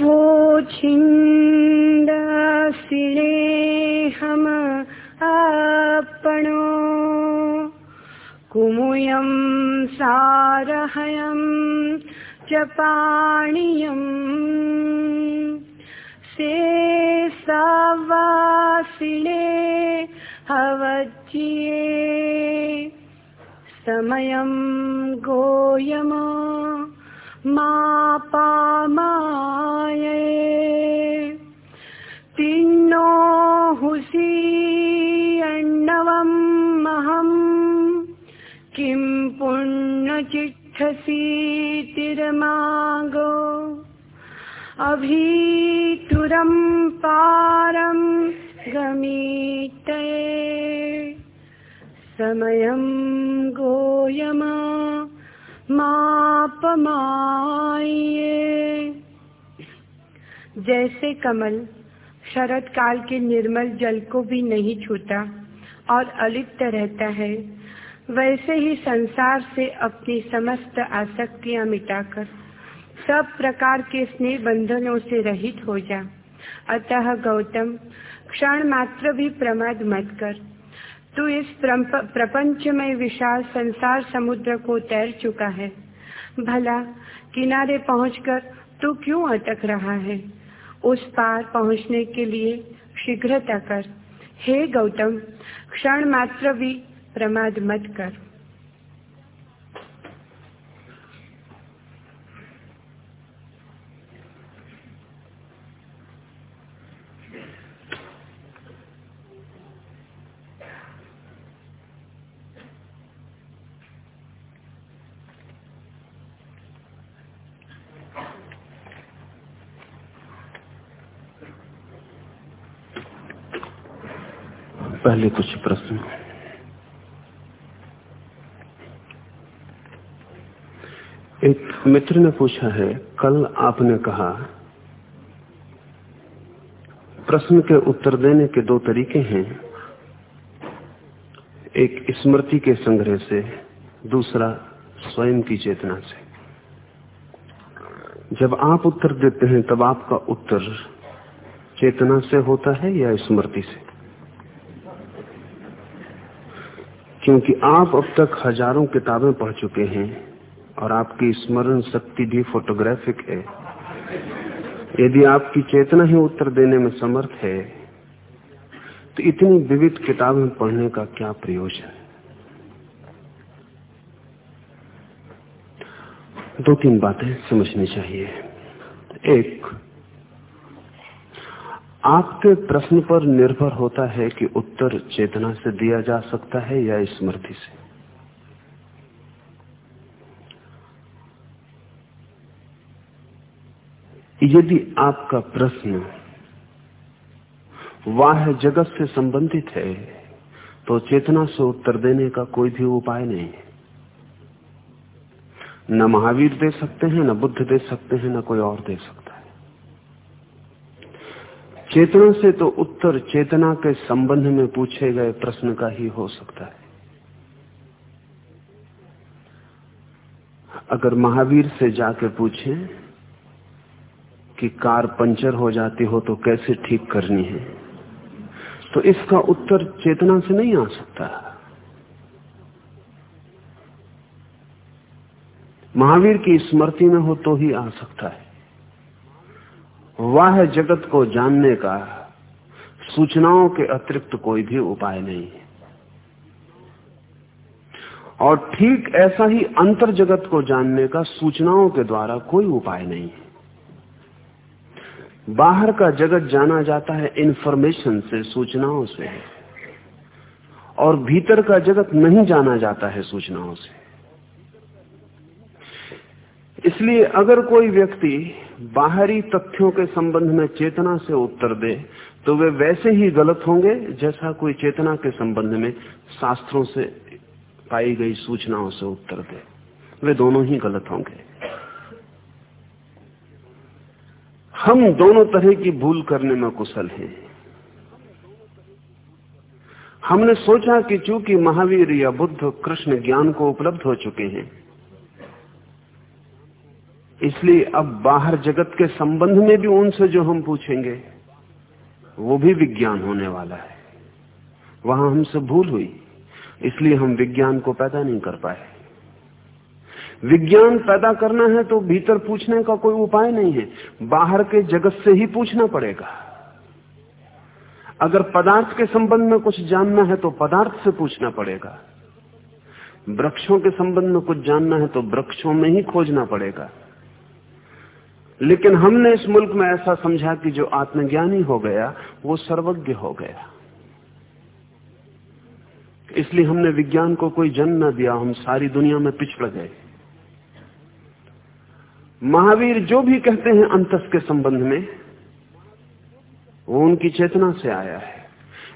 वो छिन्दसिणे हम आपणो कुमुयं सारहयं च पाणियम् से सवासिणे हवज्ये समयं गोयम मापामाये। पिन्नो हुसीयण्णवम् महम् किं पुण्यचिच्छसीतिर्मागो अभीतुरं पारं गमीतये। समयं गोयमा मापमाइए जैसे कमल शरद काल के निर्मल जल को भी नहीं छूता और अलिप्त रहता है, वैसे ही संसार से अपनी समस्त आसक्तियाँ मिटाकर सब प्रकार के स्नेह बंधनों से रहित हो जा। अतः गौतम, क्षण मात्र भी प्रमाद मत कर। तू इस प्रपंच में विशाल संसार समुद्र को तैर चुका है। भला, किनारे पहुंचकर तू क्यों अटक रहा है? उस पार पहुँचने के लिए शीघ्रता कर। हे गौतम, क्षण मात्र भी प्रमाद मत कर। पहले कुछ प्रश्न? एक मित्र ने पूछा है, कल आपने कहा, प्रश्न के उत्तर देने के दो तरीके हैं। एक स्मृति के संग्रह से, दूसरा स्वयं की चेतना से। जब आप उत्तर देते हैं, तब आपका उत्तर चेतना से होता है या स्मृति से? क्योंकि आप अब तक हज़ारों किताबें पढ़ चुके हैं और आपकी स्मरण शक्ति भी फोटोग्राफिक है। यदि आपकी चेतना ही उत्तर देने में समर्थ है तो इतनी विविध किताबें पढ़ने का क्या प्रयोजन दो तीन बातें समझनी चाहिए। एक आपके प्रश्न पर निर्भर होता है कि उत्तर चेतना से दिया जा सकता है या स्मृति से। यदि आपका प्रश्न वाह जगत से संबंधित है तो चेतना से उत्तर देने का कोई भी उपाय नहीं है। न महावीर दे सकते हैं, न बुद्ध दे सकते हैं, न कोई और दे सकता चेतना से तो उत्तर चेतना के संबंध में पूछे गए प्रश्न का ही हो सकता है। अगर महावीर से जाके पूछें कि कार पंचर हो जाती हो तो कैसे ठीक करनी है तो इसका उत्तर चेतना से नहीं आ सकता। महावीर की स्मृति में हो तो ही आ सकता है। वह जगत को जानने का सूचनाओं के अतिरिक्त कोई भी उपाय नहीं है। और ठीक ऐसा ही अंतर जगत को जानने का सूचनाओं के द्वारा कोई उपाय नहीं है। बाहर का जगत जाना जाता है इंफॉर्मेशन से, सूचनाओं से। और भीतर का जगत नहीं जाना जाता है सूचनाओं से। इसलिए अगर कोई व्यक्ति बाहरी तथ्यों के संबंध में चेतना से उत्तर दे तो वे वैसे ही गलत होंगे जैसा कोई चेतना के संबंध में शास्त्रों से पाई गई सूचनाओं से उत्तर दे। वे दोनों ही गलत होंगे। हम दोनों तरह की भूल करने में कुशल हैं। हमने सोचा कि चूँकि महावीर या बुद्ध कृष्ण ज्ञान को उपलब्ध हो चुके हैं इसलिए अब बाहर जगत के संबंध में भी उनसे जो हम पूछेंगे, वो भी विज्ञान होने वाला है। वहाँ हमसे भूल हुई, इसलिए हम विज्ञान को पैदा नहीं कर पाए। विज्ञान पैदा करना है तो भीतर पूछने का कोई उपाय नहीं है, बाहर के जगत से ही पूछना पड़ेगा। अगर पदार्थ के संबंध में कुछ जानना है तो पदार्थ से पूछना पड़ेगा। वृक्षों के संबंध में कुछ जानना है तो वृक्षों में ही खोजना पड़ेगा। लेकिन हमने इस मुल्क में ऐसा समझा कि जो आत्मज्ञानी हो गया, वो सर्वज्ञ हो गया। इसलिए हमने विज्ञान को कोई जन्म न दिया, हम सारी दुनिया में पिछड़ गए। महावीर जो भी कहते हैं अंतस के संबंध में, वो उनकी चेतना से आया है।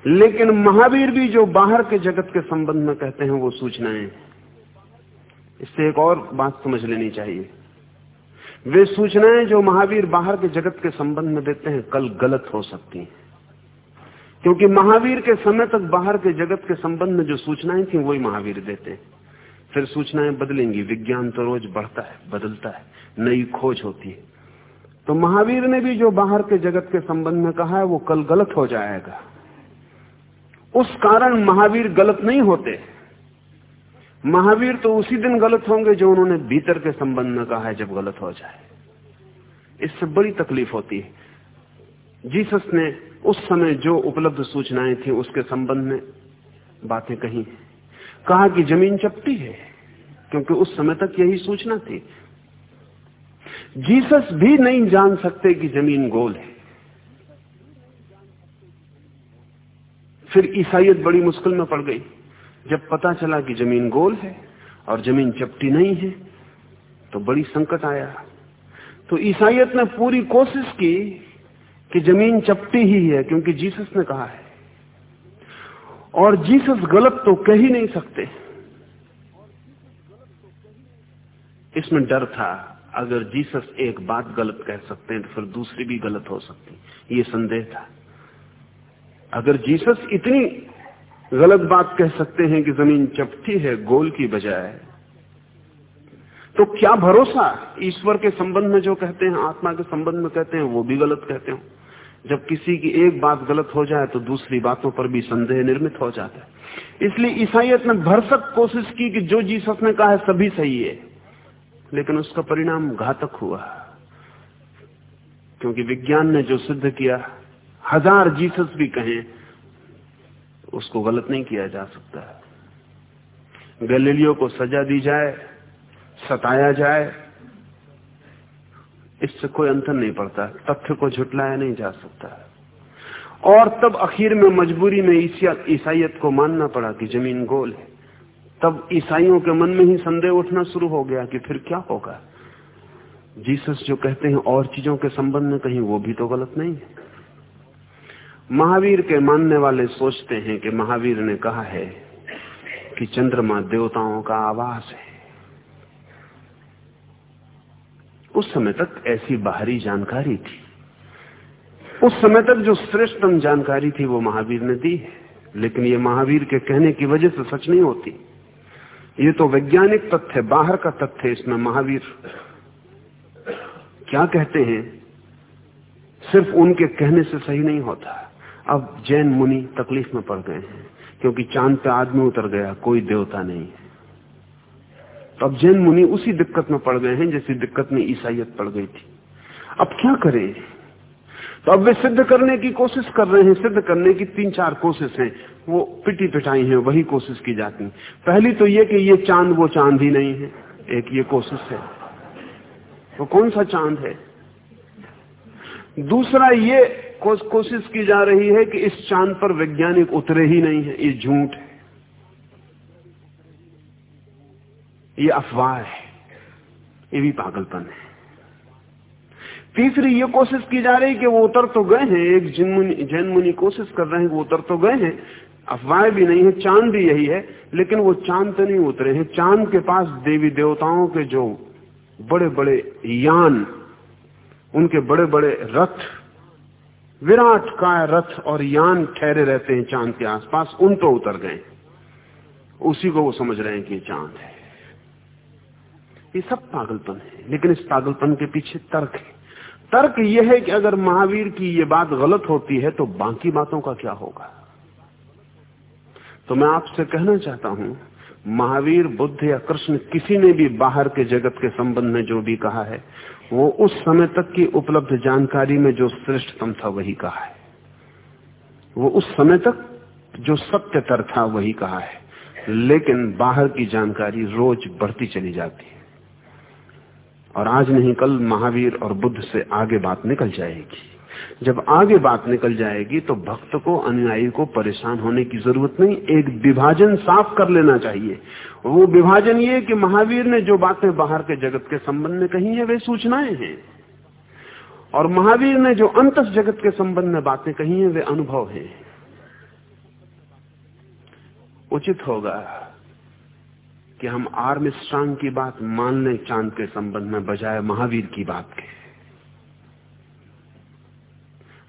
लेकिन महावीर भी जो बाहर के जगत के संबंध में कहते हैं, वो सूचनाएँ इससे एक और बात समझ लेनी चाहिए। वे सूचनाएँ जो महावीर बाहर के जगत के संबंध में देते हैं कल गलत हो सकती हैं। क्योंकि महावीर के समय तक बाहर के जगत के संबंध में जो सूचनाएँ थी, वही महावीर देते हैं। फिर सूचनाएँ बदलेंगी, विज्ञान तो रोज बढ़ता है, बदलता है, नई खोज होती है। तो महावीर ने भी जो बाहर के जगत के संबंध में कहा है, वो कल गलत हो जाएगा। उस कारण महावीर गलत नहीं होते। महावीर तो उसी दिन गलत होंगे जो उन्होंने भीतर के संबंध में कहा है जब गलत हो जाए। इससे बड़ी तकलीफ़ होती है। जीसस ने उस समय जो उपलब्ध सूचनाएँ थी, उसके संबंध में बातें कही। कहा कि ज़मीन चपटी है, क्योंकि उस समय तक यही सूचना थी। जीसस भी नहीं जान सकते कि ज़मीन गोल है। फिर ईसाइत बड़ी मुश्किल में पड़ गई। जब पता चला कि ज़मीन गोल है और ज़मीन चपटी नहीं है तो बड़ी संकट आया। तो ईसाइत ने पूरी कोशिश की कि ज़मीन चपटी ही है, क्योंकि जीसस ने कहा है। और जीसस गलत तो कह ही नहीं सकते। इसमें डर था, अगर जीसस एक बात गलत कह सकते हैं तो फिर दूसरी भी गलत हो सकती। ये संदेह था। अगर जीसस इतनी गलत बात कह सकते हैं कि ज़मीन चपटी है, गोल की बजाय। तो क्या भरोसा ईश्वर के संबंध में जो कहते हैं, आत्मा के संबंध में कहते हैं, वो भी गलत कहते हो? जब किसी की एक बात गलत हो जाए तो दूसरी बातों पर भी संदेह निर्मित हो जाता है। इसलिए ईसाइत ने भरसक कोशिश की कि जो जीसस ने कहा है, सभी सही है। लेकिन उसका परिणाम घातक हुआ। क्योंकि विज्ञान ने जो सिद्ध किया, हज़ार जीसस भी कहें उसको गलत नहीं किया जा सकता। गैलीलियो को सजा दी जाए, सताया जाए, इससे कोई अंतर नहीं पड़ता, तथ्य को झुटलाया नहीं जा सकता। और तब आखिर में मजबूरी में ईसाइत को मानना पड़ा कि ज़मीन गोल है। तब ईसाइयों के मन में ही संदेह उठना शुरू हो गया कि फिर क्या होगा। जीसस जो कहते हैं और चीज़ों के संबंध में कहीं वो भी तो गलत नहीं है। महावीर के मानने वाले सोचते हैं कि महावीर ने कहा है कि चंद्रमा देवताओं का आवास है। उस समय तक ऐसी बाहरी जानकारी थी। उस समय तक जो श्रेष्ठतम जानकारी थी वो महावीर ने दी है। लेकिन ये महावीर के कहने की वजह से सच नहीं होती। ये तो वैज्ञानिक तथ्य, बाहर का तथ्य इसमें महावीर क्या कहते हैं, सिर्फ़ उनके कहने से सही नहीं होता। अब जैन मुनि तकलीफ़ में पड़ गए हैं, क्योंकि चाँद पे आदमी उतर गया, कोई देवता नहीं तो अब जैन मुनि उसी दिक्कत में पड़ गए हैं जैसी दिक्कत में ईसाइत पड़ गई थी। अब क्या करें? तो अब वे सिद्ध करने की कोशिश कर रहे हैं, सिद्ध करने की तीन चार कोशिश हैं। वो पिटी पिटाई हैं, वही कोशिश की जाती पहली तो ये कि ये चाँद, वो चाँद ही नहीं है, एक ये कोशिश है। वो तो कौन सा चाँद है? दूसरा ये कोशिश की जा रही है कि इस चाँद पर वैज्ञानिक उतरे ही नहीं है, ये झूठ है। ये अफवाह है। ये भी पागलपन है। तीसरी ये कोशिश की जा रही है कि वो उतर तो गए हैं, एक जैन मुनि कोशिश कर रहे हैं वो उतर तो गए हैं। अफवाह भी नहीं है, चाँद भी यही है, लेकिन वो चाँद तो नहीं उतरे हैं। चाँद के पास देवी देवताओं के जो बड़े बड़े यान, उनके बड़े बड़े रथ विराट काय रथ और यान ठहरे रहते हैं चाँद के आसपास, उन तो उतर गए। उसी को वो समझ रहे हैं कि चाँद है। ये सब पागलपन है, लेकिन इस पागलपन के पीछे तर्क है। तर्क यह है कि अगर महावीर की ये बात गलत होती है तो बाकी बातों का क्या होगा? तो मैं आपसे कहना चाहता हूँ, महावीर, बुद्ध या कृष्ण, किसी ने भी बाहर के जगत के संबंध में जो भी कहा है वो उस समय तक की उपलब्ध जानकारी में जो श्रेष्ठतम था वही कहा है। वो उस समय तक जो सत्यतर था वही कहा है। लेकिन बाहर की जानकारी रोज बढ़ती चली जाती है। और आज नहीं, कल महावीर और बुद्ध से आगे बात निकल जाएगी। जब आगे बात निकल जाएगी तो भक्त को, अनुयायी को परेशान होने की ज़रूरत नहीं, एक विभाजन साफ़ कर लेना चाहिए। वो विभाजन ये कि महावीर ने जो बातें बाहर के जगत के संबंध में कही है, वे सूचनाएँ हैं। और महावीर ने जो अंत जगत के संबंध में बातें कही हैं, वे अनुभव है। उचित होगा कि हम आर्मिस्ट्रांग की बात मान लें चाँद के संबंध में बजाय महावीर की बात के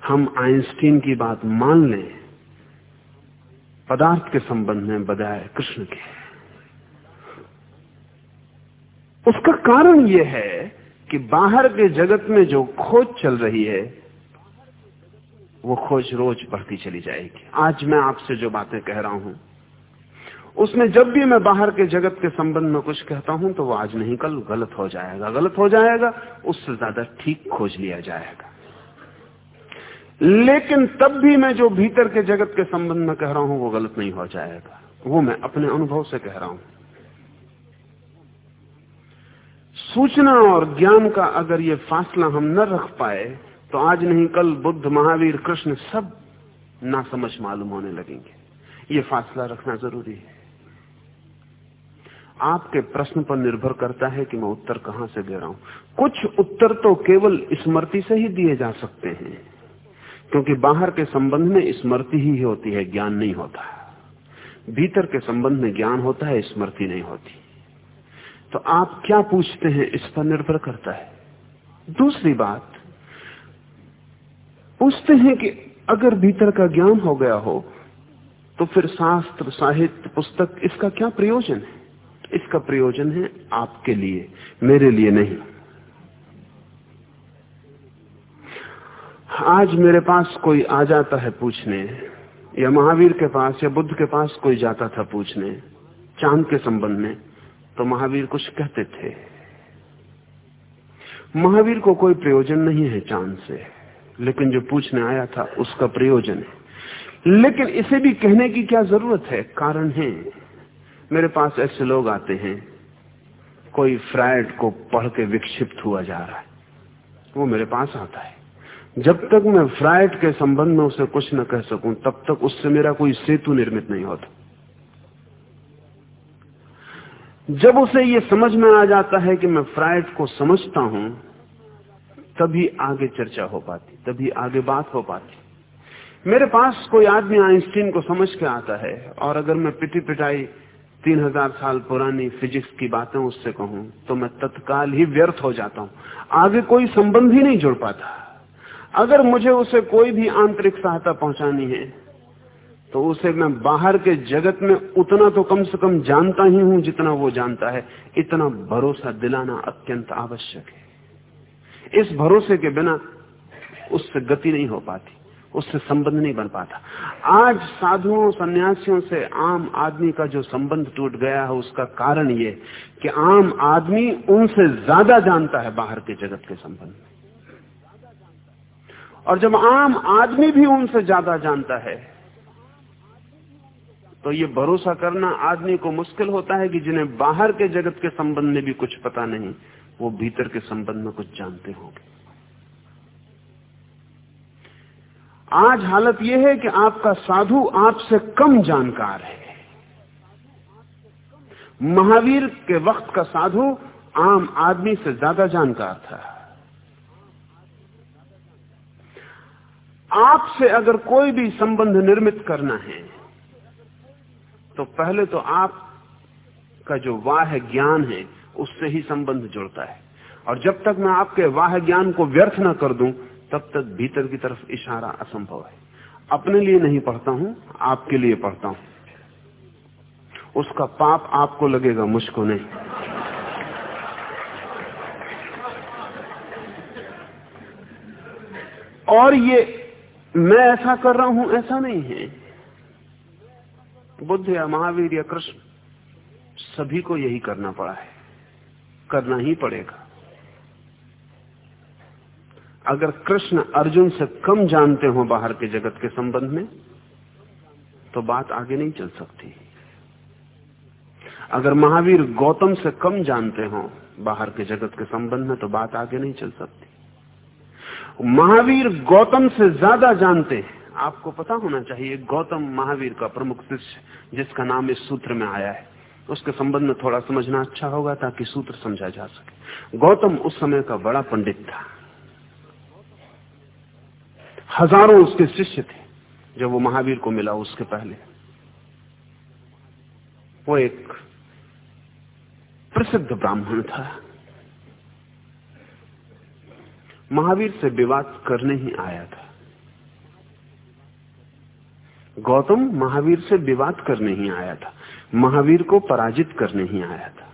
हम आइंस्टीन की बात मान लें, पदार्थ के संबंध में बजाय कृष्ण के। उसका कारण यह है कि बाहर के जगत में जो खोज चल रही है, वो खोज रोज बढ़ती चली जाएगी। आज मैं आपसे जो बातें कह रहा हूँ, उसमें जब भी मैं बाहर के जगत के संबंध में कुछ कहता हूँ तो वो आज नहीं, कल गलत हो जाएगा। गलत हो जाएगा, उससे ज़्यादा ठीक खोज लिया जाएगा। लेकिन तब भी मैं जो भीतर के जगत के संबंध में कह रहा हूँ, वो गलत नहीं हो जाएगा। वो मैं अपने अनुभव से कह रहा हूँ। सूचना और ज्ञान का अगर ये फासला हम न रख पाए तो आज नहीं, कल बुद्ध, महावीर, कृष्ण सब ना समझ मालूम होने लगेंगे। ये फासला रखना ज़रूरी है। आपके प्रश्न पर निर्भर करता है कि मैं उत्तर कहाँ से दे रहा हूँ। कुछ उत्तर तो केवल स्मृति से ही दिए जा सकते हैं। क्योंकि बाहर के संबंध में स्मृति ही होती है, ज्ञान नहीं होता। भीतर के संबंध में ज्ञान होता है, स्मृति नहीं होती। तो आप क्या पूछते हैं, इस पर निर्भर करता है। दूसरी बात, पूछते हैं कि अगर भीतर का ज्ञान हो गया हो तो फिर शास्त्र, साहित्य, पुस्तक, इसका क्या प्रयोजन है? इसका प्रयोजन है आपके लिए, मेरे लिए नहीं। आज मेरे पास कोई आ जाता है पूछने, या महावीर के पास, या बुद्ध के पास कोई जाता था पूछने, चाँद के संबंध में तो महावीर कुछ कहते थे। महावीर को कोई प्रयोजन नहीं है चाँद से, लेकिन जो पूछने आया था उसका प्रयोजन है। लेकिन इसे भी कहने की क्या ज़रूरत है? कारण है, मेरे पास ऐसे लोग आते हैं, कोई फ्राइड को पढ़ के विक्षिप्त हुआ जा रहा है, वो मेरे पास आता है। जब तक मैं फ्राइड के संबंध में उसे कुछ न कह सकूँ, तब तक उससे मेरा कोई सेतु निर्मित नहीं होता। जब उसे ये समझ में आ जाता है कि मैं फ्राइड को समझता हूँ, तभी आगे चर्चा हो पाती, तभी आगे बात हो पाती। मेरे पास कोई आदमी आइंस्टीन को समझ के आता है, और अगर मैं पिटी पिटाई तीन हज़ार साल पुरानी फिजिक्स की बातें उससे कहूँ तो मैं तत्काल ही व्यर्थ हो जाता हूँ। आगे कोई संबंध ही नहीं जुड़ पाता। अगर मुझे उसे कोई भी आंतरिक सहायता पहुंचानी है तो उसे मैं बाहर के जगत में उतना तो कम से कम जानता ही हूँ जितना वो जानता है। इतना भरोसा दिलाना अत्यंत आवश्यक है। इस भरोसे के बिना उससे गति नहीं हो पाती, उससे संबंध नहीं बन पाता। आज साधुओं, सन्यासियों से आम आदमी का जो संबंध टूट गया है, उसका कारण ये कि आम आदमी उनसे ज़्यादा जानता है बाहर के जगत के संबंध में। और जब आम आदमी भी उनसे ज़्यादा जानता है तो ये भरोसा करना आदमी को मुश्किल होता है कि जिन्हें बाहर के जगत के संबंध में भी कुछ पता नहीं, वो भीतर के संबंध में कुछ जानते होंगे। आज हालत यह है कि आपका साधु आपसे कम जानकार है। महावीर के वक्त का साधु आम आदमी से ज़्यादा जानकार था। आपसे अगर कोई भी संबंध निर्मित करना है तो पहले तो आप का जो वाह ज्ञान है, उससे ही संबंध जुड़ता है। और जब तक मैं आपके वाह ज्ञान को व्यर्थ न कर दूँ, तब तक भीतर की तरफ़ इशारा असंभव है। अपने लिए नहीं पढ़ता हूँ, आपके लिए पढ़ता हूँ। उसका पाप आपको लगेगा, मुझको नहीं। और ये मैं ऐसा कर रहा हूँ, ऐसा नहीं है। बुद्ध या महावीर या कृष्ण, सभी को यही करना पड़ा है। करना ही पड़ेगा। अगर कृष्ण अर्जुन से कम जानते हो बाहर के जगत के संबंध में तो बात आगे नहीं चल सकती। अगर महावीर गौतम से कम जानते हो बाहर के जगत के संबंध में तो बात आगे नहीं चल सकती। महावीर गौतम से ज़्यादा जानते हैं। आपको पता होना चाहिए, गौतम महावीर का प्रमुख शिष्य, जिसका नाम इस सूत्र में आया है। उसके संबंध में थोड़ा समझना अच्छा होगा ताकि सूत्र समझा जा सके। गौतम उस समय का बड़ा पंडित था। हज़ारों उसके शिष्य थे, जब वो महावीर को मिला उसके पहले। वो एक प्रसिद्ध ब्राह्मण था। महावीर से विवाद करने ही आया था। गौतम महावीर से विवाद करने ही आया था। महावीर को पराजित करने ही आया था।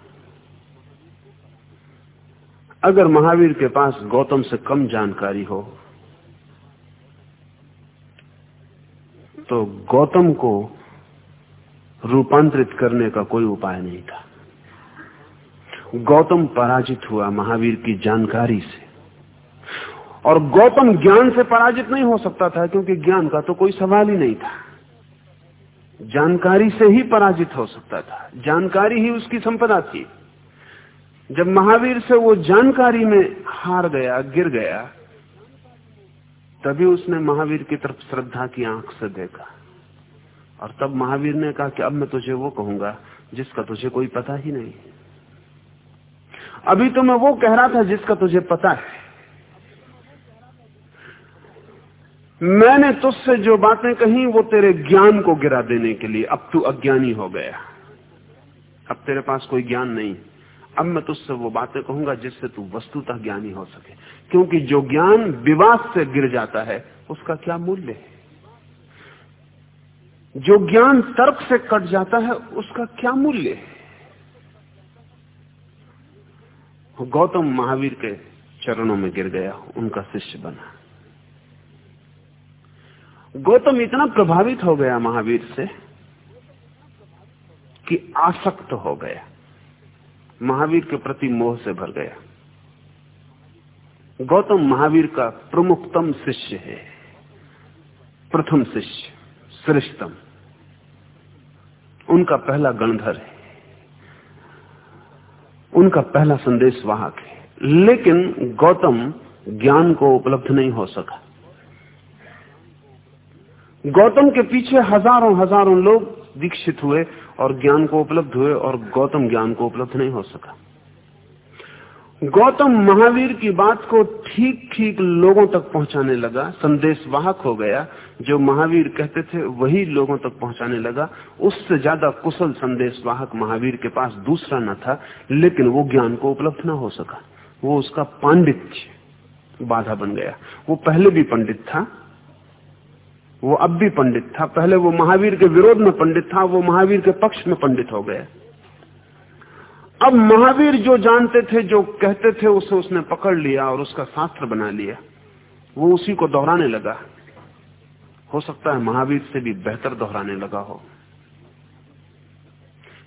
अगर महावीर के पास गौतम से कम जानकारी हो तो गौतम को रूपांतरित करने का कोई उपाय नहीं था। गौतम पराजित हुआ महावीर की जानकारी से। और गौतम ज्ञान से पराजित नहीं हो सकता था, क्योंकि ज्ञान का तो कोई सवाल ही नहीं था। जानकारी से ही पराजित हो सकता था। जानकारी ही उसकी संपदा थी। जब महावीर से वो जानकारी में हार गया, गिर गया, तभी उसने महावीर की तरफ़ श्रद्धा की आँख से देखा। और तब महावीर ने कहा कि अब मैं तुझे वो कहूँगा, जिसका तुझे कोई पता ही नहीं। अभी तो मैं वो कह रहा था जिसका तुझे पता है। मैंने तुझसे जो बातें कही, वो तेरे ज्ञान को गिरा देने के लिए। अब तू अज्ञानी हो गया। अब तेरे पास कोई ज्ञान नहीं। अब मैं तुझसे वो बातें कहूँगा जिससे तू वस्तुतः ज्ञानी हो सके। क्योंकि जो ज्ञान विवाद से गिर जाता है, उसका क्या मूल्य है? जो ज्ञान तर्क से कट जाता है, उसका क्या मूल्य है? गौतम महावीर के चरणों में गिर गया, उनका शिष्य बना। गौतम इतना प्रभावित हो गया महावीर से कि आसक्त हो गया। महावीर के प्रति मोह से भर गया। गौतम महावीर का प्रमुखतम शिष्य है। प्रथम शिष्य, श्रेष्ठतम। उनका पहला गणधर है। उनका पहला संदेश वाहक है। लेकिन गौतम ज्ञान को उपलब्ध नहीं हो सका। गौतम के पीछे हज़ारों हज़ारों लोग दीक्षित हुए और ज्ञान को उपलब्ध हुए और गौतम ज्ञान को उपलब्ध नहीं हो सका। गौतम महावीर की बात को ठीक ठीक लोगों तक पहुँचाने लगा संदेश वाहक हो गया। जो महावीर कहते थे, वही लोगों तक पहुँचाने लगा। उससे ज़्यादा कुशल संदेश वाहक महावीर के पास दूसरा न था, लेकिन वो ज्ञान को उपलब्ध न हो सका। वो उसका पांडित्य बाधा बन गया। वो पहले भी पंडित था वो अब भी पंडित था। पहले वो महावीर के विरोध में पंडित था, वो महावीर के पक्ष में पंडित हो गया। अब महावीर जो जानते थे, जो कहते थे, उसे उसने पकड़ लिया और उसका शास्त्र बना लिया। वो उसी को दोहराने लगा। हो सकता है महावीर से भी बेहतर दोहराने लगा हो।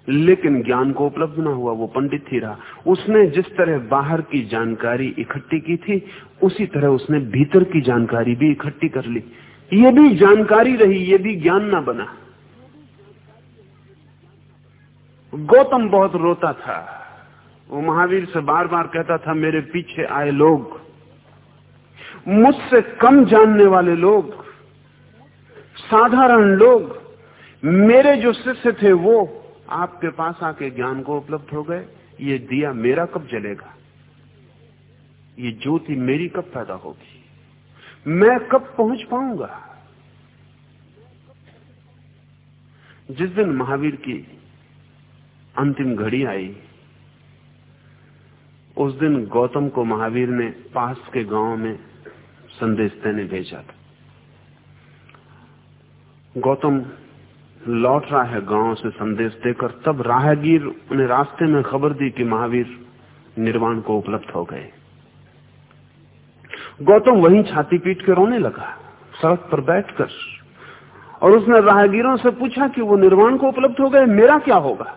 लेकिन ज्ञान को उपलब्ध ना हुआ, वो पंडित ही रहा। उसने जिस तरह बाहर की जानकारी इकट्ठी की थी, उसी तरह उसने भीतर की जानकारी भी इकट्ठी कर ली। ये भी जानकारी रही, ये भी ज्ञान ना बना। गौतम बहुत रोता था। वो महावीर से बार बार कहता था, मेरे पीछे आए लोग, मुझसे कम जानने वाले लोग, साधारण लोग, मेरे जो शिष्य थे वो आपके पास आके ज्ञान को उपलब्ध हो गए। ये दिया मेरा कब जलेगा? ये ज्योति मेरी कब पैदा होगी? मैं कब पहुँच पाऊँगा? जिस दिन महावीर की अंतिम घड़ी आई, उस दिन गौतम को महावीर ने पास के गाँव में संदेश देने भेजा था। गौतम लौट रहा है गाँव से संदेश देकर, तब राहगीर उन्हें रास्ते में खबर दी कि महावीर निर्वाण को उपलब्ध हो गए। गौतम वहीं छाती पीट के रोने लगा, सड़क पर बैठकर। और उसने राहगीरों से पूछा कि वो निर्वाण को उपलब्ध हो गए, मेरा क्या होगा?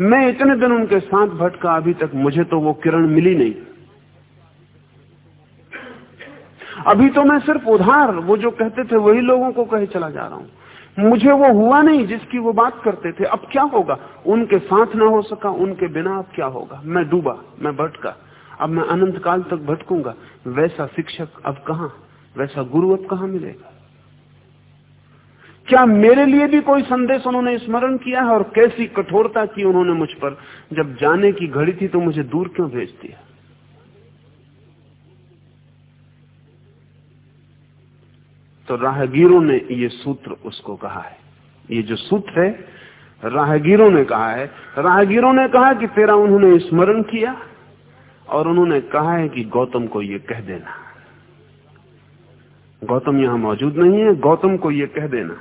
मैं इतने दिन उनके साथ भटका, अभी तक मुझे तो वो किरण मिली नहीं। अभी तो मैं सिर्फ़ उधार, वो जो कहते थे वही लोगों को कहे चला जा रहा हूँ। मुझे वो हुआ नहीं जिसकी वो बात करते थे। अब क्या होगा? उनके साथ ना हो सका, उनके बिना अब क्या होगा? मैं डूबा, मैं भटका। अब मैं अनंत काल तक भटकूँगा। वैसा शिक्षक अब कहा? वैसा गुरु अब कहा मिलेगा? क्या मेरे लिए भी कोई संदेश उन्होंने स्मरण किया है और कैसी कठोरता की उन्होंने मुझ पर? जब जाने की घड़ी थी तो मुझे दूर क्यों भेज दिया? तो राहगीरों ने ये सूत्र उसको कहा है। ये जो सूत्र है, राहगीरों ने कहा है, राहगीरों ने कहा कि तेरा उन्होंने स्मरण किया। और उन्होंने कहा है कि गौतम को यह कह देना। गौतम यहाँ मौजूद नहीं है, गौतम को यह कह देना।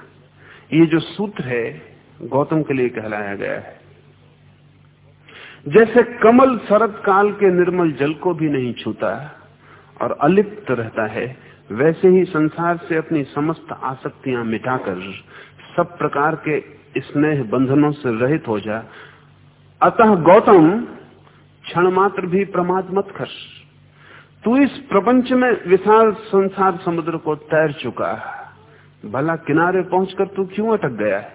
ये जो सूत्र है, गौतम के लिए कहलाया गया है। जैसे कमल शरद काल के निर्मल जल को भी नहीं छूता और अलिप्त रहता है, वैसे ही संसार से अपनी समस्त आसक्तियाँ मिटाकर सब प्रकार के स्नेह बंधनों से रहित हो जा। अतः गौतम क्षण मात्र भी प्रमाद मत कर तू इस प्रपंच में विशाल संसार समुद्र को तैर चुका है। भला किनारे पहुंचकर तू क्यों अटक गया है?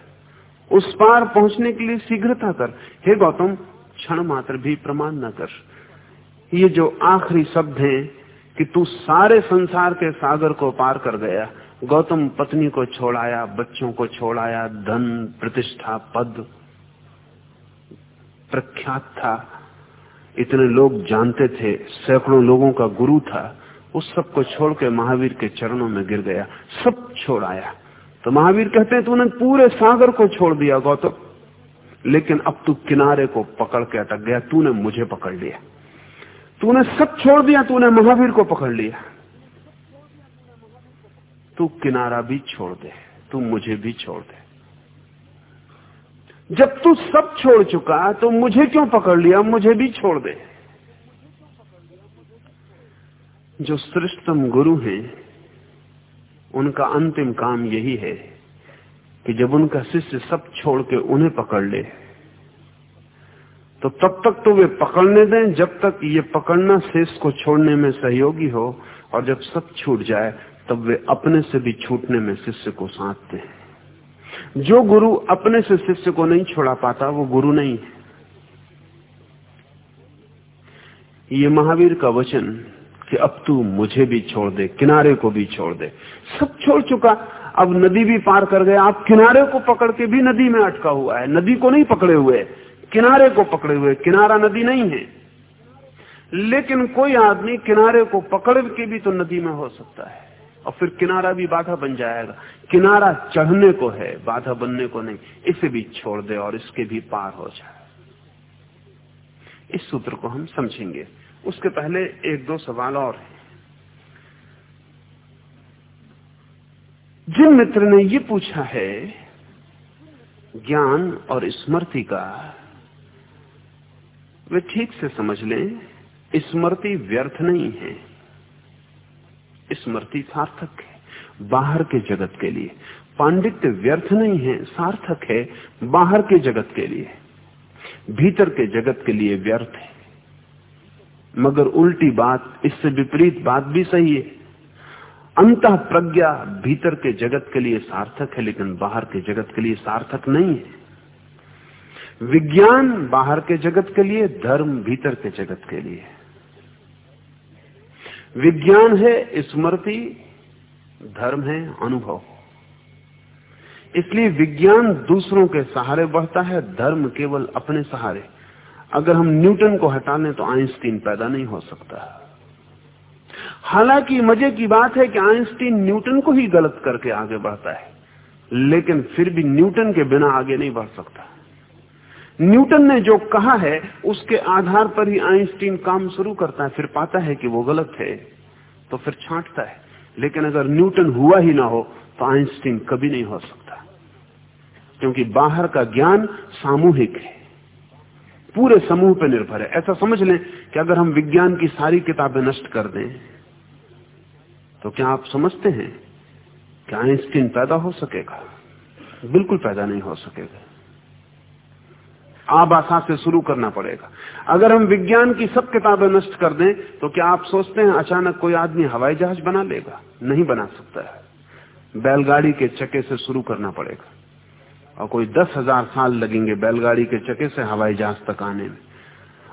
उस पार पहुँचने के लिए शीघ्रता कर। हे गौतम, क्षण मात्र भी प्रमाण न कर। ये जो आखिरी शब्द हैं कि तू सारे संसार के सागर को पार कर गया, गौतम पत्नी को छोड़ाया, बच्चों को छोड़ाया, धन, प्रतिष्ठा, पद, प्रख्यात था। इतने लोग जानते थे, सैकड़ों लोगों का गुरु था, उस सबको छोड़ के महावीर के चरणों में गिर गया, सब छोड़ आया। तो महावीर कहते हैं, तूने पूरे सागर को छोड़ दिया, गौतम, लेकिन अब तू किनारे को पकड़ के अटक गया, तूने मुझे पकड़ लिया। तूने सब छोड़ दिया, तूने महावीर को पकड़ लिया। तू किनारा भी छोड़ दे, तू मुझे भी छोड़ दे। जब तू सब छोड़ चुका तो मुझे क्यों पकड़ लिया? मुझे भी छोड़ दे। जो श्रेष्ठतम गुरु हैं, उनका अंतिम काम यही है कि जब उनका शिष्य सब छोड़ के उन्हें पकड़ ले तो तब तक तो वे पकड़ने दें, जब तक ये पकड़ना शेष को छोड़ने में सहयोगी हो, और जब सब छूट जाए, तब वे अपने से भी छूटने में शिष्य को साधते हैं जो गुरु अपने से शिष्य को नहीं छोड़ा पाता, वो गुरु नहीं है। ये महावीर का वचन कि अब तू मुझे भी छोड़ दे, किनारे को भी छोड़ दे। सब छोड़ चुका। अब नदी भी पार कर गया। आप किनारे को पकड़ के भी नदी में अटका हुआ है। नदी को नहीं पकड़े हुए। किनारे को पकड़े हुए। किनारा नदी नहीं है। लेकिन कोई आदमी किनारे को पकड़ के भी तो नदी में हो सकता है। और फिर किनारा भी बाधा बन जाएगा। किनारा चढ़ने को है, बाधा बनने को नहीं। इसे भी छोड़ दे और इसके भी पार हो जाए इस सूत्र को हम समझेंगे। उसके पहले एक दो सवाल और है। जिन मित्र ने ये पूछा है, ज्ञान और स्मृति का, वे ठीक से समझ लें, स्मृति व्यर्थ नहीं है। स्मृति सार्थक है, बाहर के जगत के लिए। पांडित्य व्यर्थ नहीं है, सार्थक है, बाहर के जगत के लिए। भीतर के जगत के लिए व्यर्थ है। मगर उल्टी बात, इससे विपरीत बात भी सही है। अंत प्रज्ञा भीतर के जगत के लिए सार्थक है, लेकिन बाहर के जगत के लिए सार्थक नहीं है। विज्ञान बाहर के जगत के लिए, धर्म भीतर के जगत के लिए। विज्ञान है, स्मृति, धर्म है, अनुभव। इसलिए विज्ञान दूसरों के सहारे बढ़ता है, धर्म केवल अपने सहारे। अगर हम न्यूटन को हटा लें तो आइंस्टीन पैदा नहीं हो सकता। हालाँकि मज़े की बात है कि आइंस्टीन न्यूटन को ही गलत करके आगे बढ़ता है, लेकिन फिर भी न्यूटन के बिना आगे नहीं बढ़ सकता। न्यूटन ने जो कहा है, उसके आधार पर ही आइंस्टीन काम शुरू करता है, फिर पाता है कि वो गलत है तो फिर छांटता है। लेकिन अगर न्यूटन हुआ ही ना हो तो आइंस्टीन कभी नहीं हो सकता। क्योंकि बाहर का ज्ञान सामूहिक है। पूरे समूह पर निर्भर है। ऐसा समझ लें कि अगर हम विज्ञान की सारी किताबें नष्ट कर दें तो क्या आप समझते हैं कि आइंस्टीन पैदा हो सकेगा? बिल्कुल पैदा नहीं हो सकेगा। आबासा से शुरू करना पड़ेगा। अगर हम विज्ञान की सब किताबें नष्ट कर दें तो क्या आप सोचते हैं अचानक कोई आदमी हवाई जहाज़ बना लेगा? नहीं बना सकता है। बैलगाड़ी के चके से शुरू करना पड़ेगा। और कोई दस हज़ार साल लगेंगे बैलगाड़ी के चके से हवाई जहाज़ तक आने में।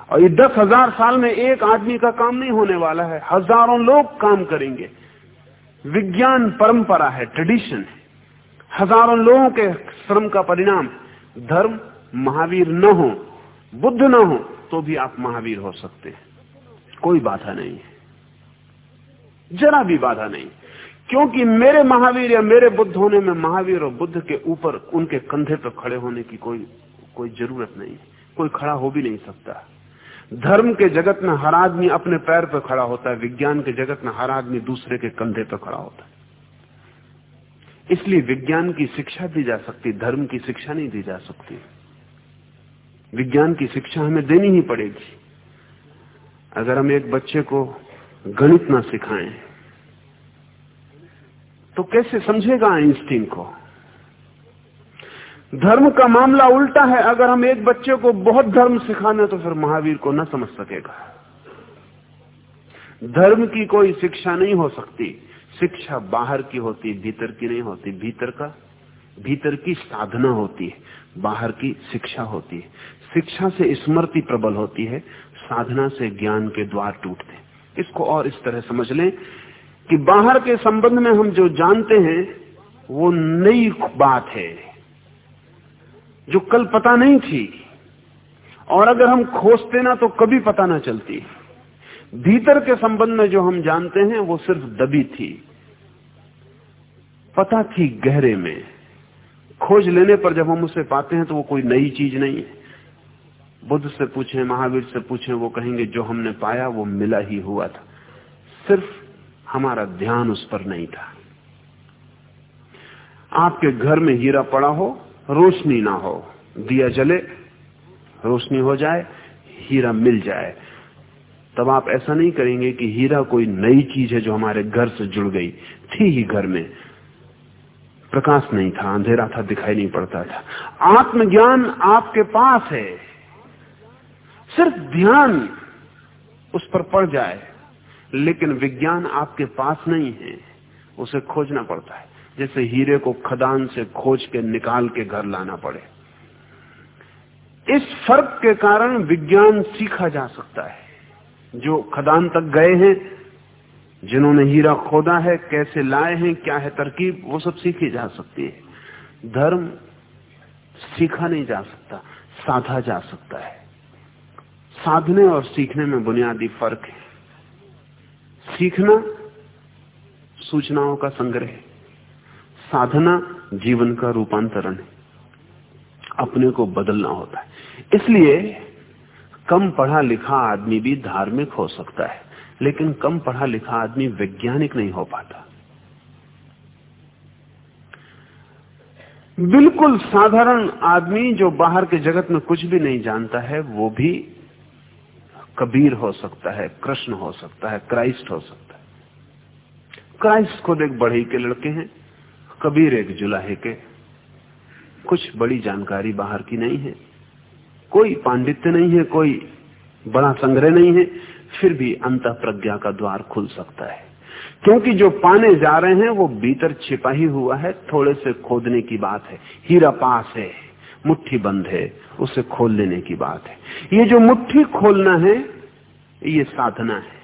और ये दस हज़ार साल में एक आदमी का काम नहीं होने वाला है। हज़ारों लोग काम करेंगे। विज्ञान परंपरा है, ट्रेडिशन है। हज़ारों लोगों के श्रम का परिणाम, धर्म महावीर न हो, बुद्ध न हो तो भी आप महावीर हो सकते हैं। कोई बाधा नहीं है। जरा भी बाधा नहीं। क्योंकि मेरे महावीर या मेरे बुद्ध होने में महावीर और बुद्ध के ऊपर, उनके कंधे पर खड़े होने की कोई कोई ज़रूरत नहीं कोई खड़ा हो भी नहीं सकता। धर्म के जगत में हर आदमी अपने पैर पर खड़ा होता है, विज्ञान के जगत में हर आदमी दूसरे के कंधे पर खड़ा होता है। इसलिए विज्ञान की शिक्षा दी जा सकती, धर्म की शिक्षा नहीं दी जा सकती। विज्ञान की शिक्षा हमें देनी ही पड़ेगी। अगर हम एक बच्चे को गणित ना सिखाएँ तो कैसे समझेगा आइंस्टीन को? धर्म का मामला उल्टा है। अगर हम एक बच्चे को बहुत धर्म सिखाने तो फिर महावीर को न समझ सकेगा। धर्म की कोई शिक्षा नहीं हो सकती। शिक्षा बाहर की होती, भीतर की नहीं होती। भीतर का, भीतर की साधना होती है, बाहर की शिक्षा होती है। शिक्षा से स्मृति प्रबल होती है, साधना से ज्ञान के द्वार टूटते इसको और इस तरह समझ लें कि बाहर के संबंध में हम जो जानते हैं, वो नई बात है, जो कल पता नहीं थी। और अगर हम खोजते ना तो कभी पता ना चलती। भीतर के संबंध में जो हम जानते हैं, वो सिर्फ़ दबी थी। पता थी गहरे में। खोज लेने पर जब हम उसे पाते हैं तो वो कोई नई चीज़ नहीं है। बुद्ध से पूछें, महावीर से पूछें, वो कहेंगे, जो हमने पाया, वो मिला ही हुआ था। सिर्फ़ हमारा ध्यान उस पर नहीं था। आपके घर में हीरा पड़ा हो, रोशनी ना हो, दिया जले, रोशनी हो जाए, हीरा मिल जाए। तब आप ऐसा नहीं करेंगे कि हीरा कोई नई चीज़ है जो हमारे घर से जुड़ गई, थी ही घर में। प्रकाश नहीं था, अंधेरा था, दिखाई नहीं पड़ता था। आत्मज्ञान आपके पास है। सिर्फ़ ध्यान उस पर पड़ जाए, लेकिन विज्ञान आपके पास नहीं है, उसे खोजना पड़ता है। जैसे हीरे को खदान से खोज के निकाल के घर लाना पड़े। इस फ़र्क के कारण विज्ञान सीखा जा सकता है। जो खदान तक गए हैं, जिन्होंने हीरा खोदा है, कैसे लाए हैं, क्या है तरकीब, वो सब सीखी जा सकती है। धर्म सीखा नहीं जा सकता, साधा जा सकता है। साधने और सीखने में बुनियादी फ़र्क है। सीखना सूचनाओं का संग्रह है। साधना जीवन का रूपांतरण है। अपने को बदलना होता है। इसलिए कम पढ़ा लिखा आदमी भी धार्मिक हो सकता है, लेकिन कम पढ़ा लिखा आदमी वैज्ञानिक नहीं हो पाता। बिल्कुल साधारण आदमी जो बाहर के जगत में कुछ भी नहीं जानता है, वो भी कबीर हो सकता है, कृष्ण हो सकता है, क्राइस्ट हो सकता है। क्राइस्ट खुद एक बढ़ई के लड़के हैं, कबीर एक जुलाहे के। कुछ बड़ी जानकारी बाहर की नहीं है, कोई पांडित्य नहीं है, कोई बड़ा संग्रह नहीं है, फिर भी अंत प्रज्ञा का द्वार खुल सकता है। क्योंकि जो पाने जा रहे हैं, वो भीतर छिपा ही हुआ है, थोड़े से खोदने की बात है, हीरा पास है। मुट्ठी बंद है, उसे खोल लेने की बात है। ये जो मुट्ठी खोलना है, ये साधना है।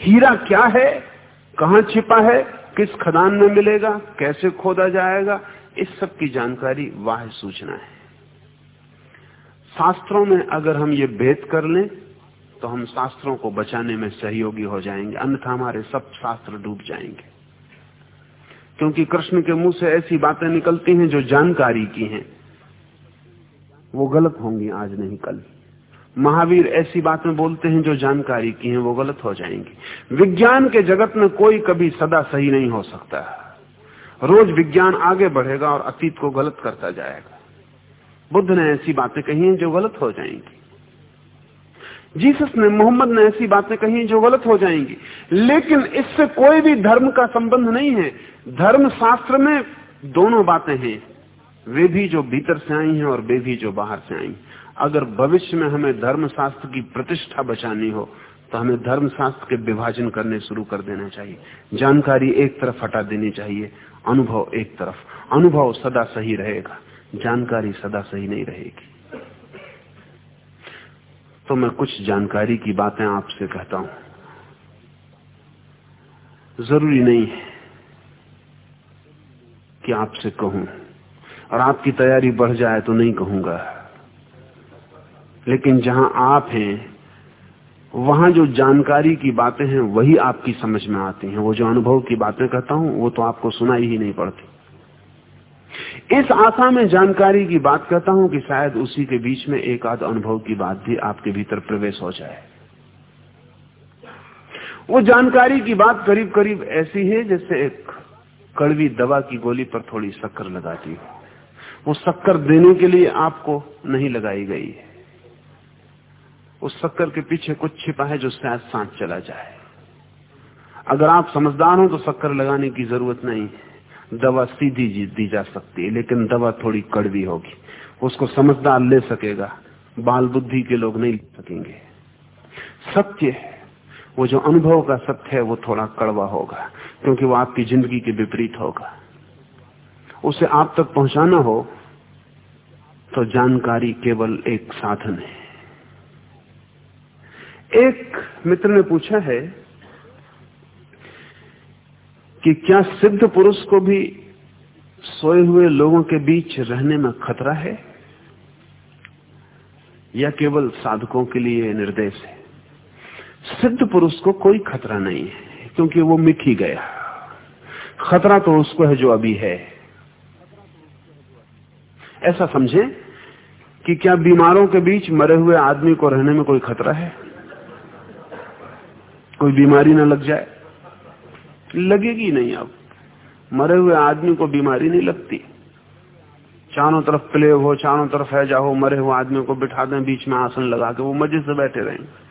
हीरा क्या है, कहा छिपा है, किस खदान में मिलेगा, कैसे खोदा जाएगा, इस सब की जानकारी वाह सूचना है। शास्त्रों में अगर हम ये भेद कर लें तो हम शास्त्रों को बचाने में सहयोगी हो जाएँगे, अन्यथा हमारे सब शास्त्र डूब जाएँगे। क्योंकि कृष्ण के मुँह से ऐसी बातें निकलती हैं जो जानकारी की हैं। वो गलत होंगी आज नहीं कल। महावीर ऐसी बातें बोलते हैं जो जानकारी की हैं, वो गलत हो जाएँगी। विज्ञान के जगत में कोई कभी सदा सही नहीं हो सकता। रोज विज्ञान आगे बढ़ेगा और अतीत को गलत करता जाएगा। बुद्ध ने ऐसी बातें कही हैं जो गलत हो जाएँगी। जीसस ने, मोहम्मद ने ऐसी बातें कही जो गलत हो जाएँगी। लेकिन इससे कोई भी धर्म का संबंध नहीं है। धर्म शास्त्र में दोनों बातें हैं। वे भी जो भीतर से आई हैं और वे भी जो बाहर से आई अगर भविष्य में हमें धर्म शास्त्र की प्रतिष्ठा बचानी हो तो हमें धर्म शास्त्र के विभाजन करने शुरू कर देना चाहिए। जानकारी एक तरफ़ हटा देनी चाहिए, अनुभव एक तरफ़। अनुभव सदा सही रहेगा, जानकारी सदा सही नहीं रहेगी। तो मैं कुछ जानकारी की बातें आपसे कहता हूँ। ज़रूरी नहीं है कि आपसे कहूँ। और आपकी तैयारी बढ़ जाए तो नहीं कहूँगा। लेकिन जहाँ आप हैं, वहाँ जो जानकारी की बातें हैं, वही आपकी समझ में आती हैं। वो जो अनुभव की बातें कहता हूँ, वो तो आपको सुनाई ही नहीं पड़ती। इस आशा में जानकारी की बात करता हूँ कि शायद उसी के बीच में एक आध अनुभव की बात भी आपके भीतर प्रवेश हो जाए। वो जानकारी की बात करीब करीब ऐसी है जैसे एक कड़वी दवा की गोली पर थोड़ी शक्कर लगाती हो। वो शक्कर देने के लिए आपको नहीं लगाई गई है। उस शक्कर के पीछे कुछ छिपा है जो शायद सांस चला जाए। अगर आप समझदार हो तो शक्कर लगाने की ज़रूरत नहीं है। दवा सीधी दी जा सकती है, लेकिन दवा थोड़ी कड़वी होगी। उसको समझदार ले सकेगा। बाल बुद्धि के लोग नहीं ले सकेंगे। सत्य वो जो अनुभव का सत्य है, वो थोड़ा कड़वा होगा, क्योंकि वो आपकी ज़िंदगी के विपरीत होगा। उसे आप तक पहुंचाना हो तो जानकारी केवल एक साधन है। एक मित्र ने पूछा है कि क्या सिद्ध पुरुष को भी सोए हुए लोगों के बीच रहने में खतरा है? या केवल साधकों के लिए निर्देश है? सिद्ध पुरुष को कोई खतरा नहीं है, क्योंकि वो मिट ही गया। खतरा तो उसको है जो अभी है। ऐसा समझे कि क्या बीमारों के बीच मरे हुए आदमी को रहने में कोई खतरा है? कोई बीमारी ना लग जाए। लगेगी नहीं अब। मरे हुए आदमी को बीमारी नहीं लगती। चारों तरफ़ प्लेग हो, चारों तरफ़ हैजा हो, मरे हुए आदमी को बिठा दें, बीच में आसन लगा के, वो मज़े से बैठे रहेंगे।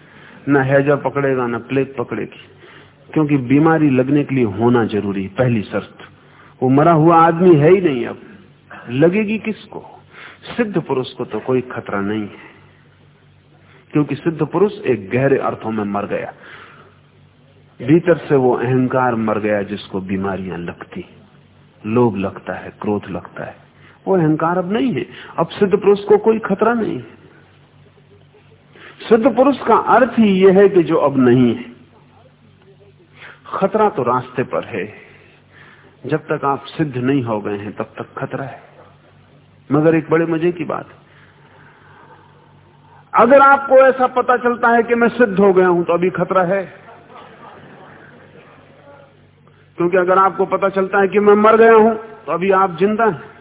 न हैजा पकड़ेगा, न प्लेग पकड़ेगी। क्योंकि बीमारी लगने के लिए होना ज़रूरी, पहली शर्त। वो मरा हुआ आदमी है ही नहीं अब। लगेगी किसको? सिद्ध पुरुष को तो कोई खतरा नहीं है। क्योंकि सिद्ध पुरुष एक गहरे अर्थों में मर गया। भीतर से वो अहंकार मर गया जिसको बीमारियाँ लगती। लोभ लगता है, क्रोध लगता है। वो अहंकार अब नहीं है। अब सिद्ध पुरुष को कोई खतरा नहीं है। सिद्ध पुरुष का अर्थ ही यह है कि जो अब नहीं है। खतरा तो रास्ते पर है। जब तक आप सिद्ध नहीं हो गए हैं, तब तक खतरा है। मगर एक बड़े मज़े की बात। अगर आपको ऐसा पता चलता है कि मैं सिद्ध हो गया हूँ तो अभी खतरा है। क्योंकि अगर आपको पता चलता है कि मैं मर गया हूँ तो अभी आप ज़िंदा हैं।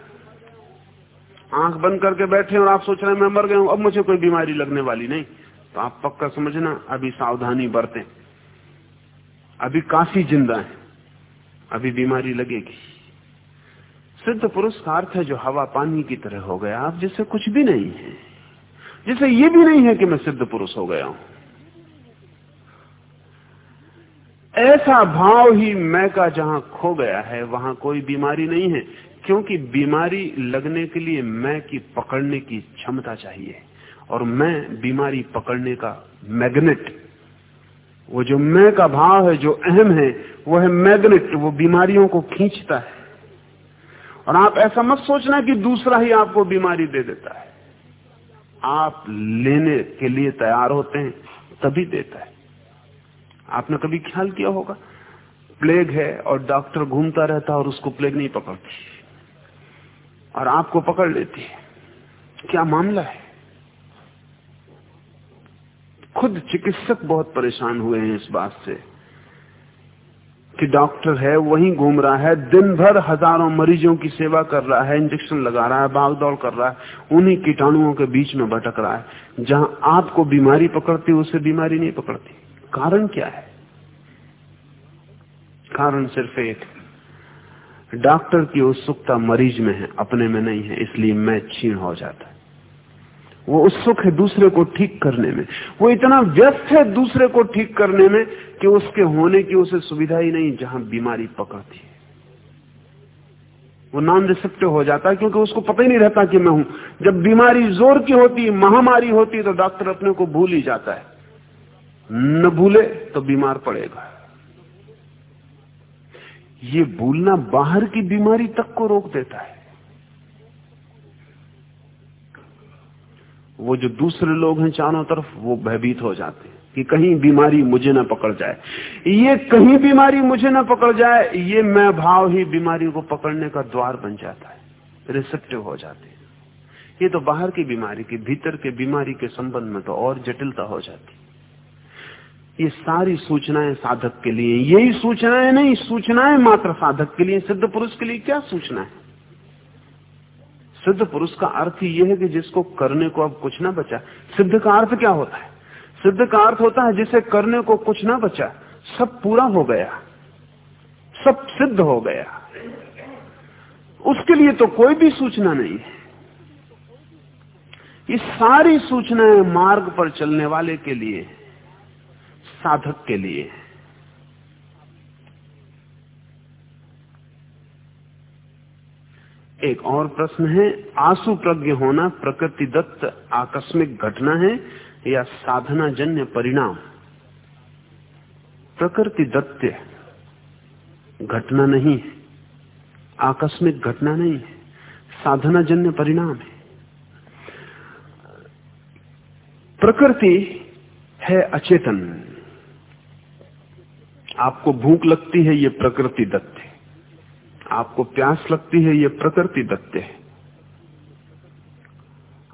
आँख बंद करके बैठे और आप सोच रहे हैं मैं मर गया हूँ, अब मुझे कोई बीमारी लगने वाली नहीं। तो आप पक्का समझना, अभी सावधानी बरते। अभी काफ़ी ज़िंदा है। अभी बीमारी लगेगी। सिद्ध पुरुष का अर्थ है जो हवा पानी की तरह हो गया, आप जिसे कुछ भी नहीं है। जिसे ये भी नहीं है कि मैं सिद्ध पुरुष हो गया हूँ। ऐसा भाव ही मैं का जहाँ खो गया है, वहाँ कोई बीमारी नहीं है, क्योंकि बीमारी लगने के लिए मैं की पकड़ने की क्षमता चाहिए। और मैं बीमारी पकड़ने का मैग्नेट। वो जो मैं का भाव है, जो अहम है, वो है मैग्नेट, वो बीमारियों को खींचता है। और आप ऐसा मत सोचना कि दूसरा ही आपको बीमारी दे देता है। आप लेने के लिए तैयार होते हैं, तभी देता है। आपने कभी ख्याल किया होगा? प्लेग है और डॉक्टर घूमता रहता और उसको प्लेग नहीं पकड़ती। और आपको पकड़ लेती है। क्या मामला है? खुद चिकित्सक बहुत परेशान हुए हैं इस बात से कि डॉक्टर है, वहीं घूम रहा है दिन भर हज़ारों मरीजों की सेवा कर रहा है इंजेक्शन लगा रहा है भाग दौड़ कर रहा है, उन्हीं कीटाणुओं के बीच में भटक रहा है। जहाँ आपको बीमारी पकड़ती, उसे बीमारी नहीं पकड़ती। कारण क्या है? कारण सिर्फ़ एक डॉक्टर की उत्सुकता मरीज़ में है, अपने में नहीं है, इसलिए मैं छीण हो जाता है। वो उत्सुक है दूसरे को ठीक करने में। वो इतना व्यस्त है दूसरे को ठीक करने में कि उसके होने की उसे सुविधा ही नहीं जहाँ बीमारी पकड़ती है। वो नॉन रिसेप्टिव हो जाता है क्योंकि उसको पता ही नहीं रहता कि मैं हूँ। जब बीमारी ज़ोर की होती, महामारी होती तो डॉक्टर अपने को भूल ही जाता है। न भूले तो बीमार पड़ेगा। ये भूलना बाहर की बीमारी तक को रोक देता है। वो जो दूसरे लोग हैं चारों तरफ़, वो भयभीत हो जाते हैं कि कहीं बीमारी मुझे ना पकड़ जाए। ये कहीं बीमारी मुझे ना पकड़ जाए, ये मैं भाव ही बीमारी को पकड़ने का द्वार बन जाता है। रिसेप्टिव हो जाते हैं। ये तो बाहर की बीमारी की, भीतर के बीमारी के संबंध में तो और जटिलता हो जाती ये सारी सूचनाएँ साधक के लिए, यही सूचनाएँ नहीं, सूचनाएँ मात्र साधक के लिए, सिद्ध पुरुष के लिए क्या सूचना है? सिद्ध पुरुष का अर्थ यह है कि जिसको करने को अब कुछ ना बचा, सिद्ध का अर्थ क्या होता है? सिद्ध का अर्थ होता है जिसे करने को कुछ ना बचा, सब पूरा हो गया, सब सिद्ध हो गया। उसके लिए तो कोई भी सूचना नहीं है। ये सारी सूचनाएँ मार्ग पर चलने वाले के लिए साधक के लिए। एक और प्रश्न है आँसू प्रज्ञ होना प्रकृति दत्त आकस्मिक घटना है या साधना जन्य परिणाम? प्रकृति दत्त घटना नहीं है, आकस्मिक घटना नहीं है साधना जन्य परिणाम है। प्रकृति है अचेतन। आपको भूख लगती है, ये प्रकृति दत्त है। आपको प्यास लगती है, ये प्रकृति दत्त है।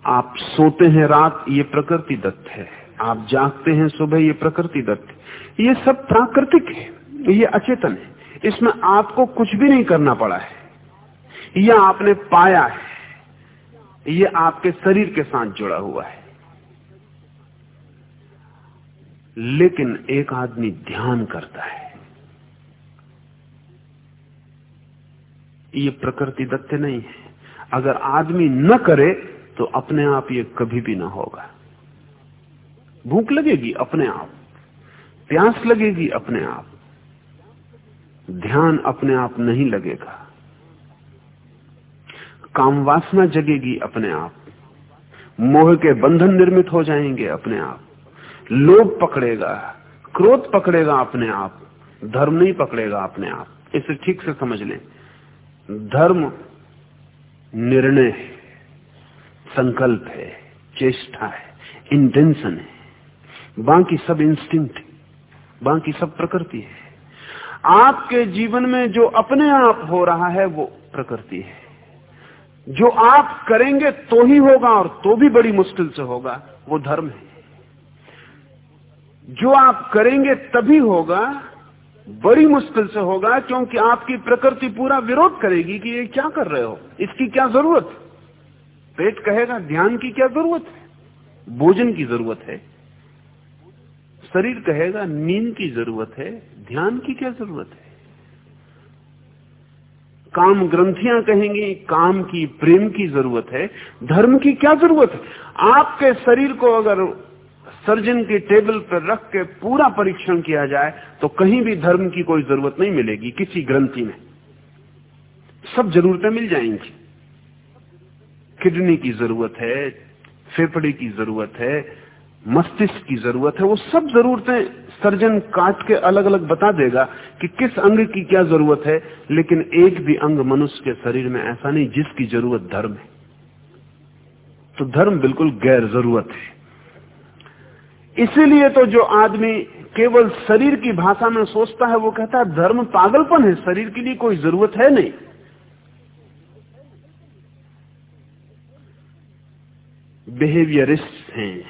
आप सोते हैं रात, ये प्रकृति दत्त है। आप जागते हैं सुबह, ये प्रकृति दत्त ये सब प्राकृतिक है, ये अचेतन है। इसमें आपको कुछ भी नहीं करना पड़ा है। यह आपने पाया है। ये आपके शरीर के साथ जुड़ा हुआ है। लेकिन एक आदमी ध्यान करता है। ये प्रकृति दत्त नहीं है। अगर आदमी न करे तो अपने आप ये कभी भी ना होगा। भूख लगेगी अपने आप, प्यास लगेगी अपने आप, ध्यान अपने आप नहीं लगेगा। काम वासना जगेगी अपने आप, मोह के बंधन निर्मित हो जाएँगे अपने आप। लोभ पकड़ेगा, क्रोध पकड़ेगा अपने आप, धर्म नहीं पकड़ेगा अपने आप। इसे ठीक से समझ लें। धर्म निर्णय संकल्प है, चेष्टा है इंटेंशन है। बाकी सब इंस्टिंक्ट बाकी सब प्रकृति है। आपके जीवन में जो अपने आप हो रहा है, वो प्रकृति है। जो आप करेंगे तो ही होगा और तो भी बड़ी मुश्किल से होगा, वो धर्म है। जो आप करेंगे तभी होगा, बड़ी मुश्किल से होगा, क्योंकि आपकी प्रकृति पूरा विरोध करेगी कि ये क्या कर रहे हो, इसकी क्या ज़रूरत पेट कहेगा, ध्यान की क्या ज़रूरत है? भोजन की ज़रूरत है। शरीर कहेगा, नींद की ज़रूरत है, ध्यान की क्या ज़रूरत है? काम ग्रंथियाँ कहेंगी, काम की, प्रेम की ज़रूरत है, धर्म की क्या ज़रूरत है? आपके शरीर को अगर सर्जन की टेबल पर रख के पूरा परीक्षण किया जाए तो कहीं भी धर्म की कोई ज़रूरत नहीं मिलेगी, किसी ग्रंथि में। सब जरूरतें मिल जाएँगी। किडनी की ज़रूरत है, फेफड़े की ज़रूरत है, मस्तिष्क की ज़रूरत है, वो सब जरूरतें सर्जन काट के अलग अलग बता देगा कि किस अंग की क्या ज़रूरत है, लेकिन एक भी अंग मनुष्य के शरीर में ऐसा नहीं जिसकी ज़रूरत धर्म है। तो धर्म बिल्कुल गैर ज़रूरत है। इसीलिए तो जो आदमी केवल शरीर की भाषा में सोचता है, वो कहता है, धर्म पागलपन है, शरीर के लिए कोई ज़रूरत है नहीं। बिहेवियरिस्ट हैं,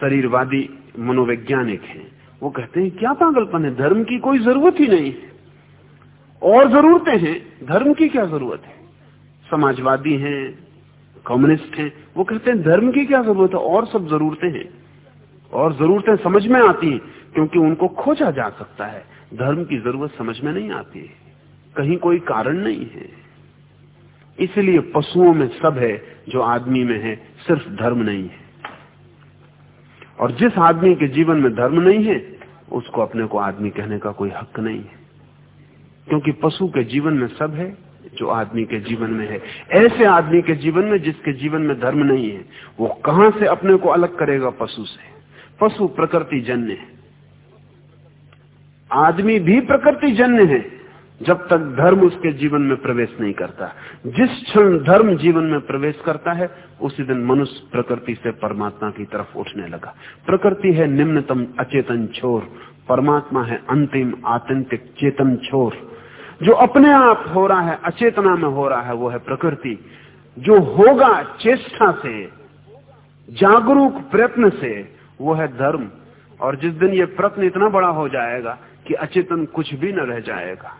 शरीरवादी, मनोवैज्ञानिक हैं। वो कहते हैं, क्या पागलपन है, धर्म की कोई ज़रूरत ही नहीं। और जरूरतें हैं, धर्म की क्या ज़रूरत है? समाजवादी हैं, कम्युनिस्ट हैं, वो कहते हैं, धर्म की क्या ज़रूरत है, और सब जरूरतें हैं। और जरूरतें समझ में आती हैं, क्योंकि उनको खोजा जा सकता है। धर्म की ज़रूरत समझ में नहीं आती है। कहीं कोई कारण नहीं है। इसलिए पशुओं में सब है जो आदमी में है, सिर्फ़ धर्म नहीं है। और जिस आदमी के जीवन में धर्म नहीं है, उसको अपने को आदमी कहने का कोई हक नहीं है। क्योंकि पशु के जीवन में सब है जो आदमी के जीवन में है। ऐसे आदमी के जीवन में जिसके जीवन में धर्म नहीं है, वो कहाँ से अपने को अलग करेगा पशु से? पशु प्रकृति जन्य है। आदमी भी प्रकृति जन्य है, जब तक धर्म उसके जीवन में प्रवेश नहीं करता। जिस क्षण धर्म जीवन में प्रवेश करता है, उसी दिन मनुष्य प्रकृति से परमात्मा की तरफ़ उठने लगा। प्रकृति है निम्नतम अचेतन छोर, परमात्मा है अंतिम आतंतिक चेतन छोर। जो अपने आप हो रहा है, अचेतना में हो रहा है, वो है प्रकृति। जो होगा चेष्टा से, जागरूक प्रयत्न से वो है धर्म। और जिस दिन ये प्रश्न इतना बड़ा हो जाएगा कि अचेतन कुछ भी न रह जाएगा।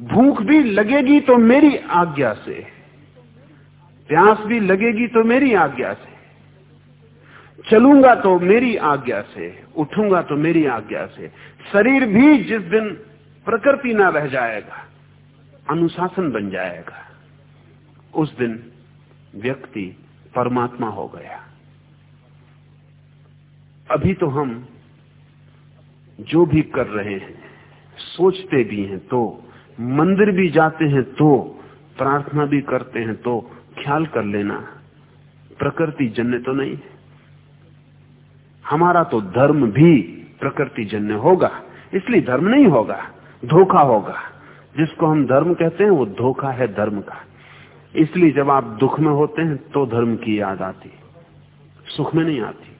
भूख भी लगेगी तो मेरी आज्ञा से। प्यास भी लगेगी तो मेरी आज्ञा से। चलूँगा तो मेरी आज्ञा से, उठूँगा तो मेरी आज्ञा से। शरीर भी जिस दिन प्रकृति ना रह जाएगा, अनुशासन बन जाएगा, उस दिन व्यक्ति परमात्मा हो गया। अभी तो हम जो भी कर रहे हैं, सोचते भी हैं तो मंदिर भी जाते हैं तो प्रार्थना भी करते हैं तो ख्याल कर लेना। प्रकृति जन्य तो नहीं। हमारा तो धर्म भी प्रकृति जन्य होगा, इसलिए धर्म नहीं होगा, धोखा होगा। जिसको हम धर्म कहते हैं, वो धोखा है धर्म का। इसलिए जब आप दुख में होते हैं तो धर्म की याद आती। सुख में नहीं आती।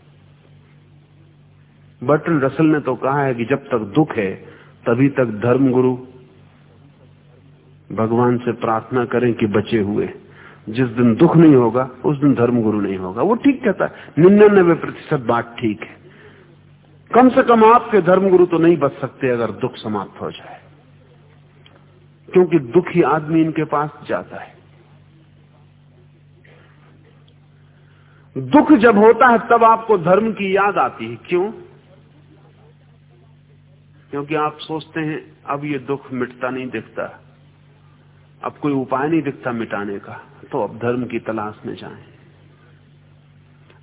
बर्टन रसल ने तो कहा है कि जब तक दुख है, तभी तक धर्म गुरु भगवान से प्रार्थना करें कि बचे हुए। जिस दिन दुख नहीं होगा, उस दिन धर्म गुरु नहीं होगा। वो ठीक कहता है, निन्यानबे प्रतिशत बात ठीक है। कम से कम आपके धर्म गुरु तो नहीं बच सकते अगर दुख समाप्त हो जाए। क्योंकि दुखी आदमी इनके पास जाता है। दुख जब होता है, तब आपको धर्म की याद आती है। क्यों? क्योंकि आप सोचते हैं, अब ये दुख मिटता नहीं दिखता। अब कोई उपाय नहीं दिखता मिटाने का तो अब धर्म की तलाश में जाएँ।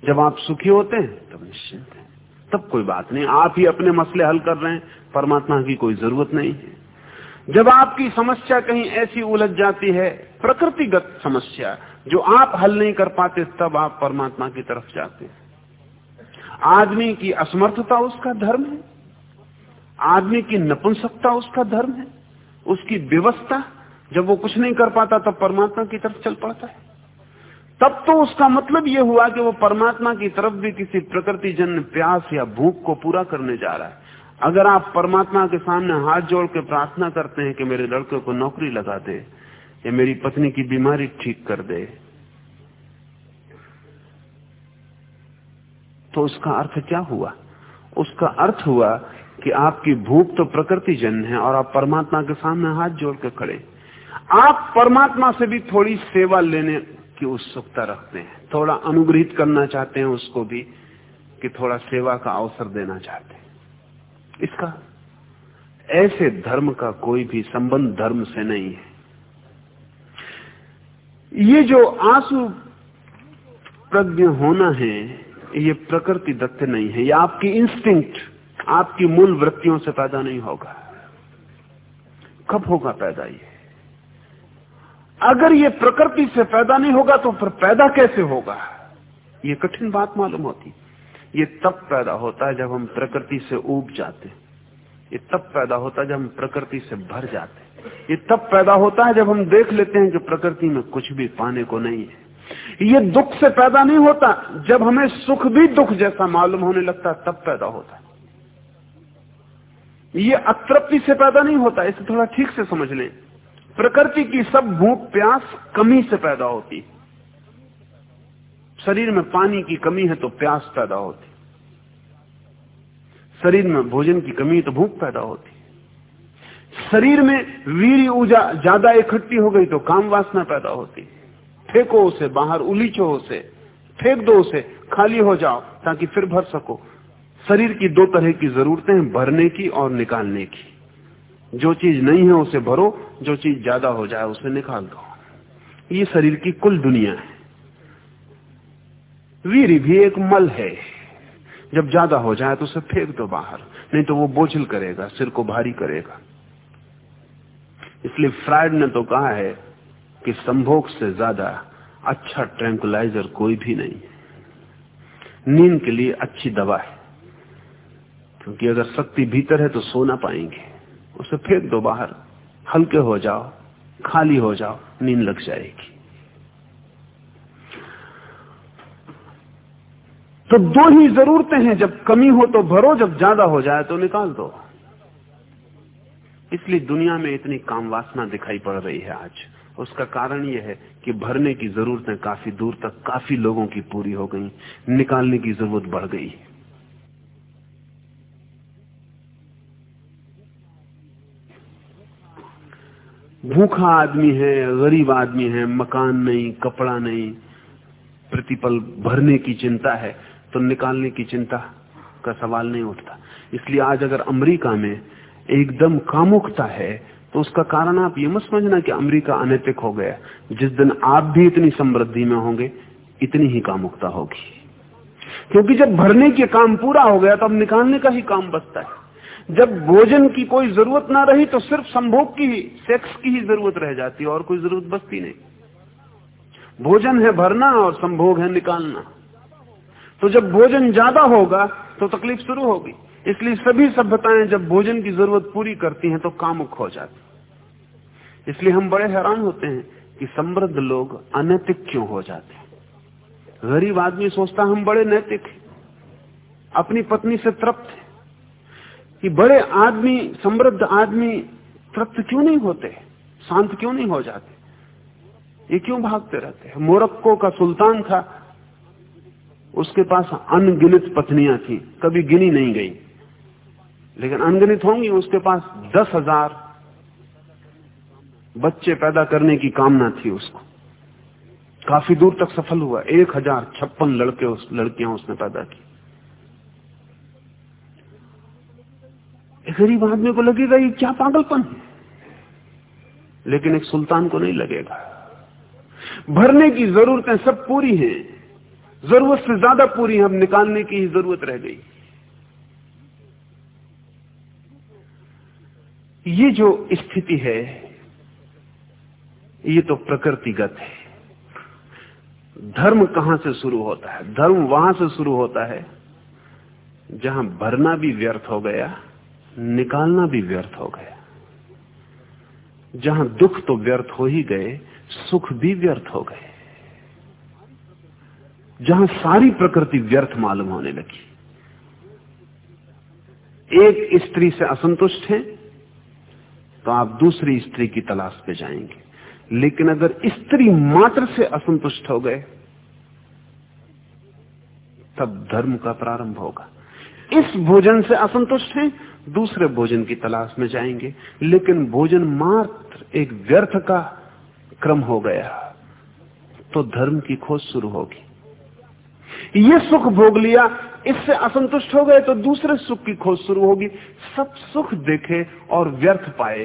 जब आप सुखी होते हैं, तब निश्चिंत है। तब कोई बात नहीं, आप ही अपने मसले हल कर रहे हैं, परमात्मा की कोई ज़रूरत नहीं है। जब आपकी समस्या कहीं ऐसी उलझ जाती है, प्रकृतिगत समस्या, जो आप हल नहीं कर पाते, तब आप परमात्मा की तरफ़ जाते हैं। आदमी की असमर्थता उसका धर्म है। आदमी की नपुंसकता उसका धर्म है। उसकी व्यवस्था, जब वो कुछ नहीं कर पाता, तब परमात्मा की तरफ़ चल पड़ता है। तब तो उसका मतलब यह हुआ कि वो परमात्मा की तरफ़ भी किसी प्रकृति जन्य प्यास या भूख को पूरा करने जा रहा है। अगर आप परमात्मा के सामने हाथ जोड़ के प्रार्थना करते हैं कि मेरे लड़के को नौकरी लगा दे, या मेरी पत्नी की बीमारी ठीक कर दे तो उसका अर्थ क्या हुआ? उसका अर्थ हुआ कि आपकी भूख तो प्रकृति जन है और आप परमात्मा के सामने हाथ जोड़ के खड़े आप परमात्मा से भी थोड़ी सेवा लेने की उत्सुकता रखते हैं। थोड़ा अनुग्रहित करना चाहते हैं उसको भी कि थोड़ा सेवा का अवसर देना चाहते हैं। इसका ऐसे धर्म का कोई भी संबंध धर्म से नहीं है। ये जो आँसू प्रज्ञ होना है, ये प्रकृति दत्त नहीं है। ये आपकी इंस्टिंक्ट आपकी मूल वृत्तियों से पैदा नहीं होगा। कब होगा पैदा ये अगर ये प्रकृति से पैदा नहीं होगा तो फिर पैदा कैसे होगा? ये कठिन बात मालूम होती। ये तब पैदा होता है जब हम प्रकृति से ऊब जाते। ये तब पैदा होता है जब हम प्रकृति से भर जाते। ये तब पैदा होता है जब हम देख लेते हैं कि प्रकृति में कुछ भी पाने को नहीं है। ये दुख से पैदा नहीं होता, जब हमें सुख भी दुख जैसा मालूम होने लगता तब पैदा होता ये अतृप्ति से पैदा नहीं होता, इसे थोड़ा ठीक से समझ लें। प्रकृति की सब भूख, प्यास कमी से पैदा होती। शरीर में पानी की कमी है तो प्यास पैदा होती। शरीर में भोजन की कमी है तो भूख पैदा होती। शरीर में वीर ऊर्जा ज़्यादा इकट्ठी हो गई तो काम वासना पैदा होती। फेंको उसे, बाहर उलीचो उसे, फेंक दो उसे, खाली हो जाओ ताकि फिर भर सको। शरीर की दो तरह की जरूरतें हैं, भरने की और निकालने की। जो चीज़ नहीं है, उसे भरो, जो चीज़ ज़्यादा हो जाए, उसे निकाल दो। ये शरीर की कुल दुनिया है। वीर भी एक मल है। जब ज़्यादा हो जाए तो उसे फेंक दो बाहर, नहीं तो वो बोझल करेगा, सिर को भारी करेगा। इसलिए फ्राइड ने तो कहा है कि संभोग से ज़्यादा अच्छा ट्रैंकुलाइजर कोई भी नहीं नींद के लिए अच्छी दवा है। क्योंकि अगर शक्ति भीतर है तो सो ना पाएँगे। उसे फेंक दो बाहर। हल्के हो जाओ, खाली हो जाओ, नींद लग जाएगी। तो दो ही जरूरतें हैं, जब कमी हो तो भरो, जब ज़्यादा हो जाए तो निकाल दो। इसलिए दुनिया में इतनी काम वासना दिखाई पड़ रही है आज। उसका कारण यह है कि भरने की जरूरतें काफ़ी दूर तक काफ़ी लोगों की पूरी हो गई। निकालने की ज़रूरत बढ़ गई। भूखा आदमी है, गरीब आदमी है, मकान नहीं, कपड़ा नहीं, प्रतिपल भरने की चिंता है तो निकालने की चिंता का सवाल नहीं उठता। इसलिए आज अगर अमेरिका में एकदम कामुकता है तो उसका कारण आप ये मत समझना कि अमेरिका अनैतिक हो गया। जिस दिन आप भी इतनी समृद्धि में होंगे, इतनी ही कामुकता होगी। क्योंकि जब भरने के काम पूरा हो गया तो अब निकालने का ही काम बचता है। जब भोजन की कोई ज़रूरत ना रही तो सिर्फ़ संभोग की ही सेक्स की ही ज़रूरत रह जाती और कोई ज़रूरत बचती नहीं। भोजन है भरना और संभोग है निकालना। तो जब भोजन ज़्यादा होगा तो तकलीफ़ शुरू होगी। इसलिए सभी सभ्यताएँ जब भोजन की ज़रूरत पूरी करती हैं तो कामुक हो जाती इसलिए हम बड़े हैरान होते हैं कि समृद्ध लोग अनैतिक क्यों हो जाते हैं? गरीब आदमी सोचता हम बड़े नैतिक अपनी पत्नी से तृप्त है। कि बड़े आदमी, समृद्ध आदमी तृप्त क्यों नहीं होते? शांत क्यों नहीं हो जाते? ये क्यों भागते रहते हैं? मोरक्को का सुल्तान था। उसके पास अनगिनित पत्नियाँ थी। कभी गिनी नहीं गई। लेकिन अनगिनित होंगी, उसके पास दस हज़ार बच्चे पैदा करने की कामना थी उसको। काफ़ी दूर तक सफल हुआ। एक हज़ार छप्पन लड़के उस, लड़कियाँ उसने पैदा की। गरीब आदमी को लगेगा ये क्या पागलपन है? लेकिन एक सुल्तान को नहीं लगेगा। भरने की जरूरतें सब पूरी हैं। ज़रूरत से ज़्यादा पूरी हम निकालने की ही ज़रूरत रह गई। ये जो स्थिति है, ये तो प्रकृतिगत है। धर्म कहाँ से शुरू होता है? धर्म वहाँ से शुरू होता है जहाँ भरना भी व्यर्थ हो गया। निकालना भी व्यर्थ हो गया। जहाँ दुख तो व्यर्थ हो ही गए, सुख भी व्यर्थ हो गए। जहाँ सारी प्रकृति व्यर्थ मालूम होने लगी। एक स्त्री से असंतुष्ट है तो आप दूसरी स्त्री की तलाश पे जाएँगे। लेकिन अगर स्त्री मात्र से असंतुष्ट हो गए, तब धर्म का प्रारंभ होगा। इस भोजन से असंतुष्ट हैं दूसरे भोजन की तलाश में जाएँगे। लेकिन भोजन मात्र एक व्यर्थ का क्रम हो गया। तो धर्म की खोज शुरू होगी। ये सुख भोग लिया, इससे असंतुष्ट हो गए तो दूसरे सुख की खोज शुरू होगी। सब सुख देखे और व्यर्थ पाए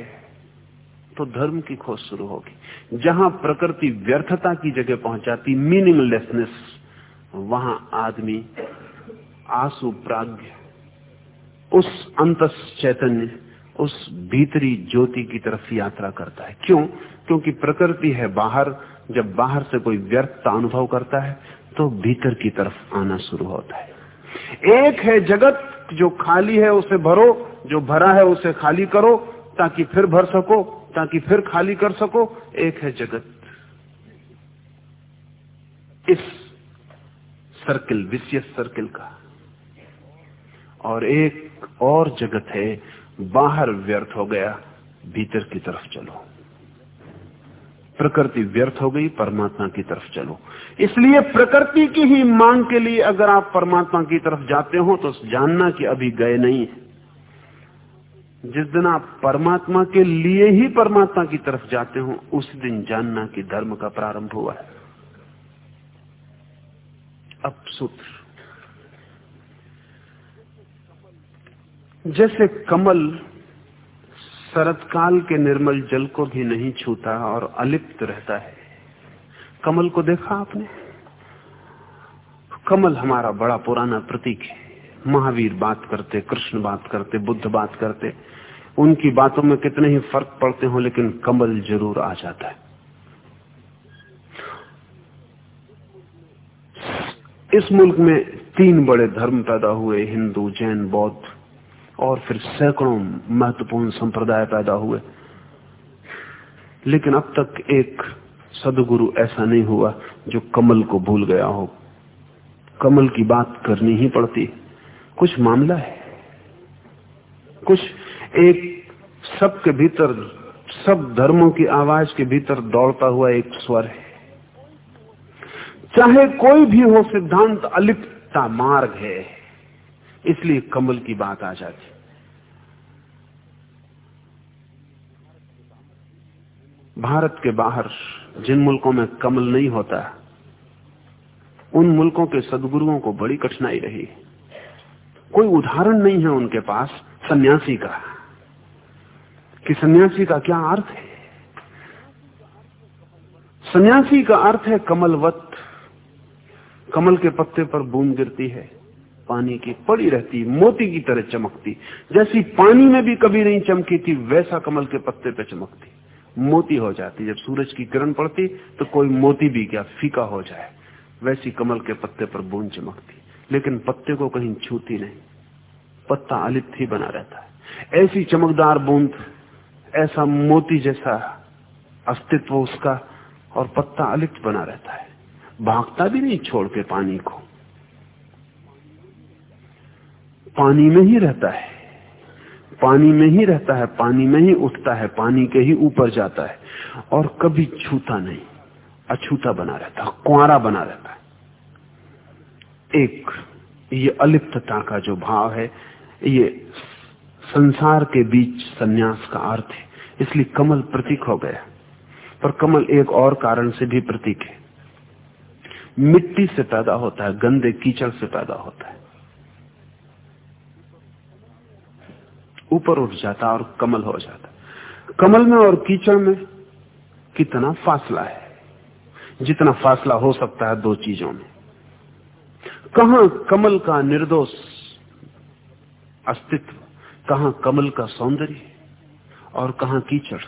तो धर्म की खोज शुरू होगी। जहाँ प्रकृति व्यर्थता की जगह पहुंचाती मीनिंगलेसनेस वहाँ आदमी आँसू प्राग्ञ उस अंत चैतन्य उस भीतरी ज्योति की तरफ़ यात्रा करता है। क्यों? क्योंकि प्रकृति है बाहर। जब बाहर से कोई व्यर्थता अनुभव करता है तो भीतर की तरफ़ आना शुरू होता है। एक है जगत, जो खाली है उसे भरो, जो भरा है उसे खाली करो, ताकि फिर भर सको, ताकि फिर खाली कर सको। एक है जगत। इस सर्किल, विशेष सर्किल का। और एक और जगत है, बाहर व्यर्थ हो गया, भीतर की तरफ़ चलो। प्रकृति व्यर्थ हो गई, परमात्मा की तरफ़ चलो। इसलिए प्रकृति की ही मांग के लिए अगर आप परमात्मा की तरफ़ जाते हो तो जानना कि अभी गए नहीं है। जिस दिन आप परमात्मा के लिए ही परमात्मा की तरफ़ जाते हो, उस दिन जानना कि धर्म का प्रारंभ हुआ है। अब सूत्र। जैसे कमल शरतकाल के निर्मल जल को भी नहीं छूता और अलिप्त रहता है। कमल को देखा आपने? कमल हमारा बड़ा पुराना प्रतीक है। महावीर बात करते, कृष्ण बात करते, बुद्ध बात करते, उनकी बातों में कितने ही फ़र्क पड़ते हो, लेकिन कमल ज़रूर आ जाता है। इस मुल्क में तीन बड़े धर्म पैदा हुए, हिंदू, जैन, बौद्ध। और फिर सैकड़ों महत्वपूर्ण संप्रदाय पैदा हुए। लेकिन अब तक एक सदगुरु ऐसा नहीं हुआ जो कमल को भूल गया हो। कमल की बात करनी ही पड़ती। कुछ मामला है? कुछ एक सबके भीतर, सब धर्मों की आवाज़ के भीतर दौड़ता हुआ एक स्वर है। चाहे कोई भी हो, सिद्धांत अलिप्तता मार्ग है। इसलिए कमल की बात आ जाती। भारत के बाहर जिन मुल्कों में कमल नहीं होता, उन मुल्कों के सदगुरुओं को बड़ी कठिनाई रही। कोई उदाहरण नहीं है उनके पास सन्यासी का। कि सन्यासी का क्या अर्थ है? सन्यासी का अर्थ है कमलवत। कमल के पत्ते पर बूंद गिरती है। पानी की पड़ी रहती, मोती की तरह चमकती। जैसी पानी में भी कभी नहीं चमकी थी, वैसा कमल के पत्ते पे चमकती। मोती हो जाती। जब सूरज की किरण पड़ती तो कोई मोती भी क्या फीका हो जाए। वैसी कमल के पत्ते पर बूंद चमकती। लेकिन पत्ते को कहीं छूती नहीं। पत्ता अलिप्त ही बना रहता है। ऐसी चमकदार बूंद, ऐसा मोती जैसा अस्तित्व उसका, और पत्ता अलिप्त बना रहता है। भागता भी नहीं छोड़ के पानी को। पानी में ही रहता है। पानी में ही रहता है, पानी में ही उठता है, पानी के ही ऊपर जाता है। और कभी छूता नहीं, अछूता बना रहता है कुआरा बना रहता है। एक, ये अलिप्तता का जो भाव है, ये संसार के बीच संन्यास का अर्थ है। इसलिए कमल प्रतीक हो गया। पर कमल एक और कारण से भी प्रतीक है। मिट्टी से पैदा होता है, गंदे कीचड़ से पैदा होता है। ऊपर उठ जाता और कमल हो जाता। कमल में और कीचड़ में कितना फासला है। जितना फासला हो सकता है दो चीज़ों में। कहा कमल का निर्दोष अस्तित्व, कहा कमल का सौंदर्य और कहा कीचड़।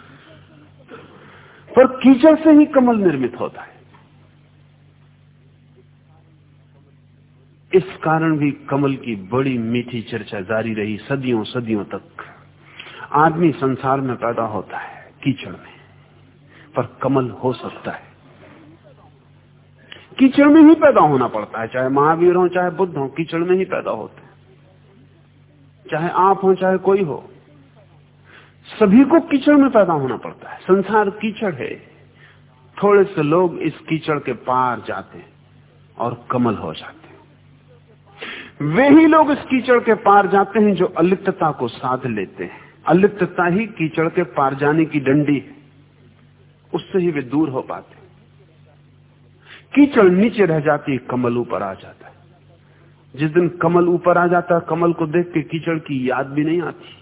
पर कीचड़ से ही कमल निर्मित होता है। इस कारण भी कमल की बड़ी मीठी चर्चा जारी रही सदियों सदियों तक। आदमी संसार में पैदा होता है, कीचड़ में। पर कमल हो सकता है। कीचड़ में ही पैदा होना पड़ता है, चाहे महावीर हो, चाहे बुद्ध हो, कीचड़ में ही पैदा होते हैं। चाहे आप हो, चाहे कोई हो, सभी को कीचड़ में पैदा होना पड़ता है। संसार कीचड़ है। थोड़े से लोग इस कीचड़ के पार जाते हैं और कमल हो जाते वे ही लोग इस कीचड़ के पार जाते हैं जो अलिप्तता को साध लेते हैं। अलिप्तता ही कीचड़ के पार जाने की डंडी है। उससे ही वे दूर हो पाते कीचड़ नीचे रह जाती है, कमल ऊपर आ जाता है। जिस दिन कमल ऊपर आ जाता है, कमल को देख के कीचड़ की याद भी नहीं आती।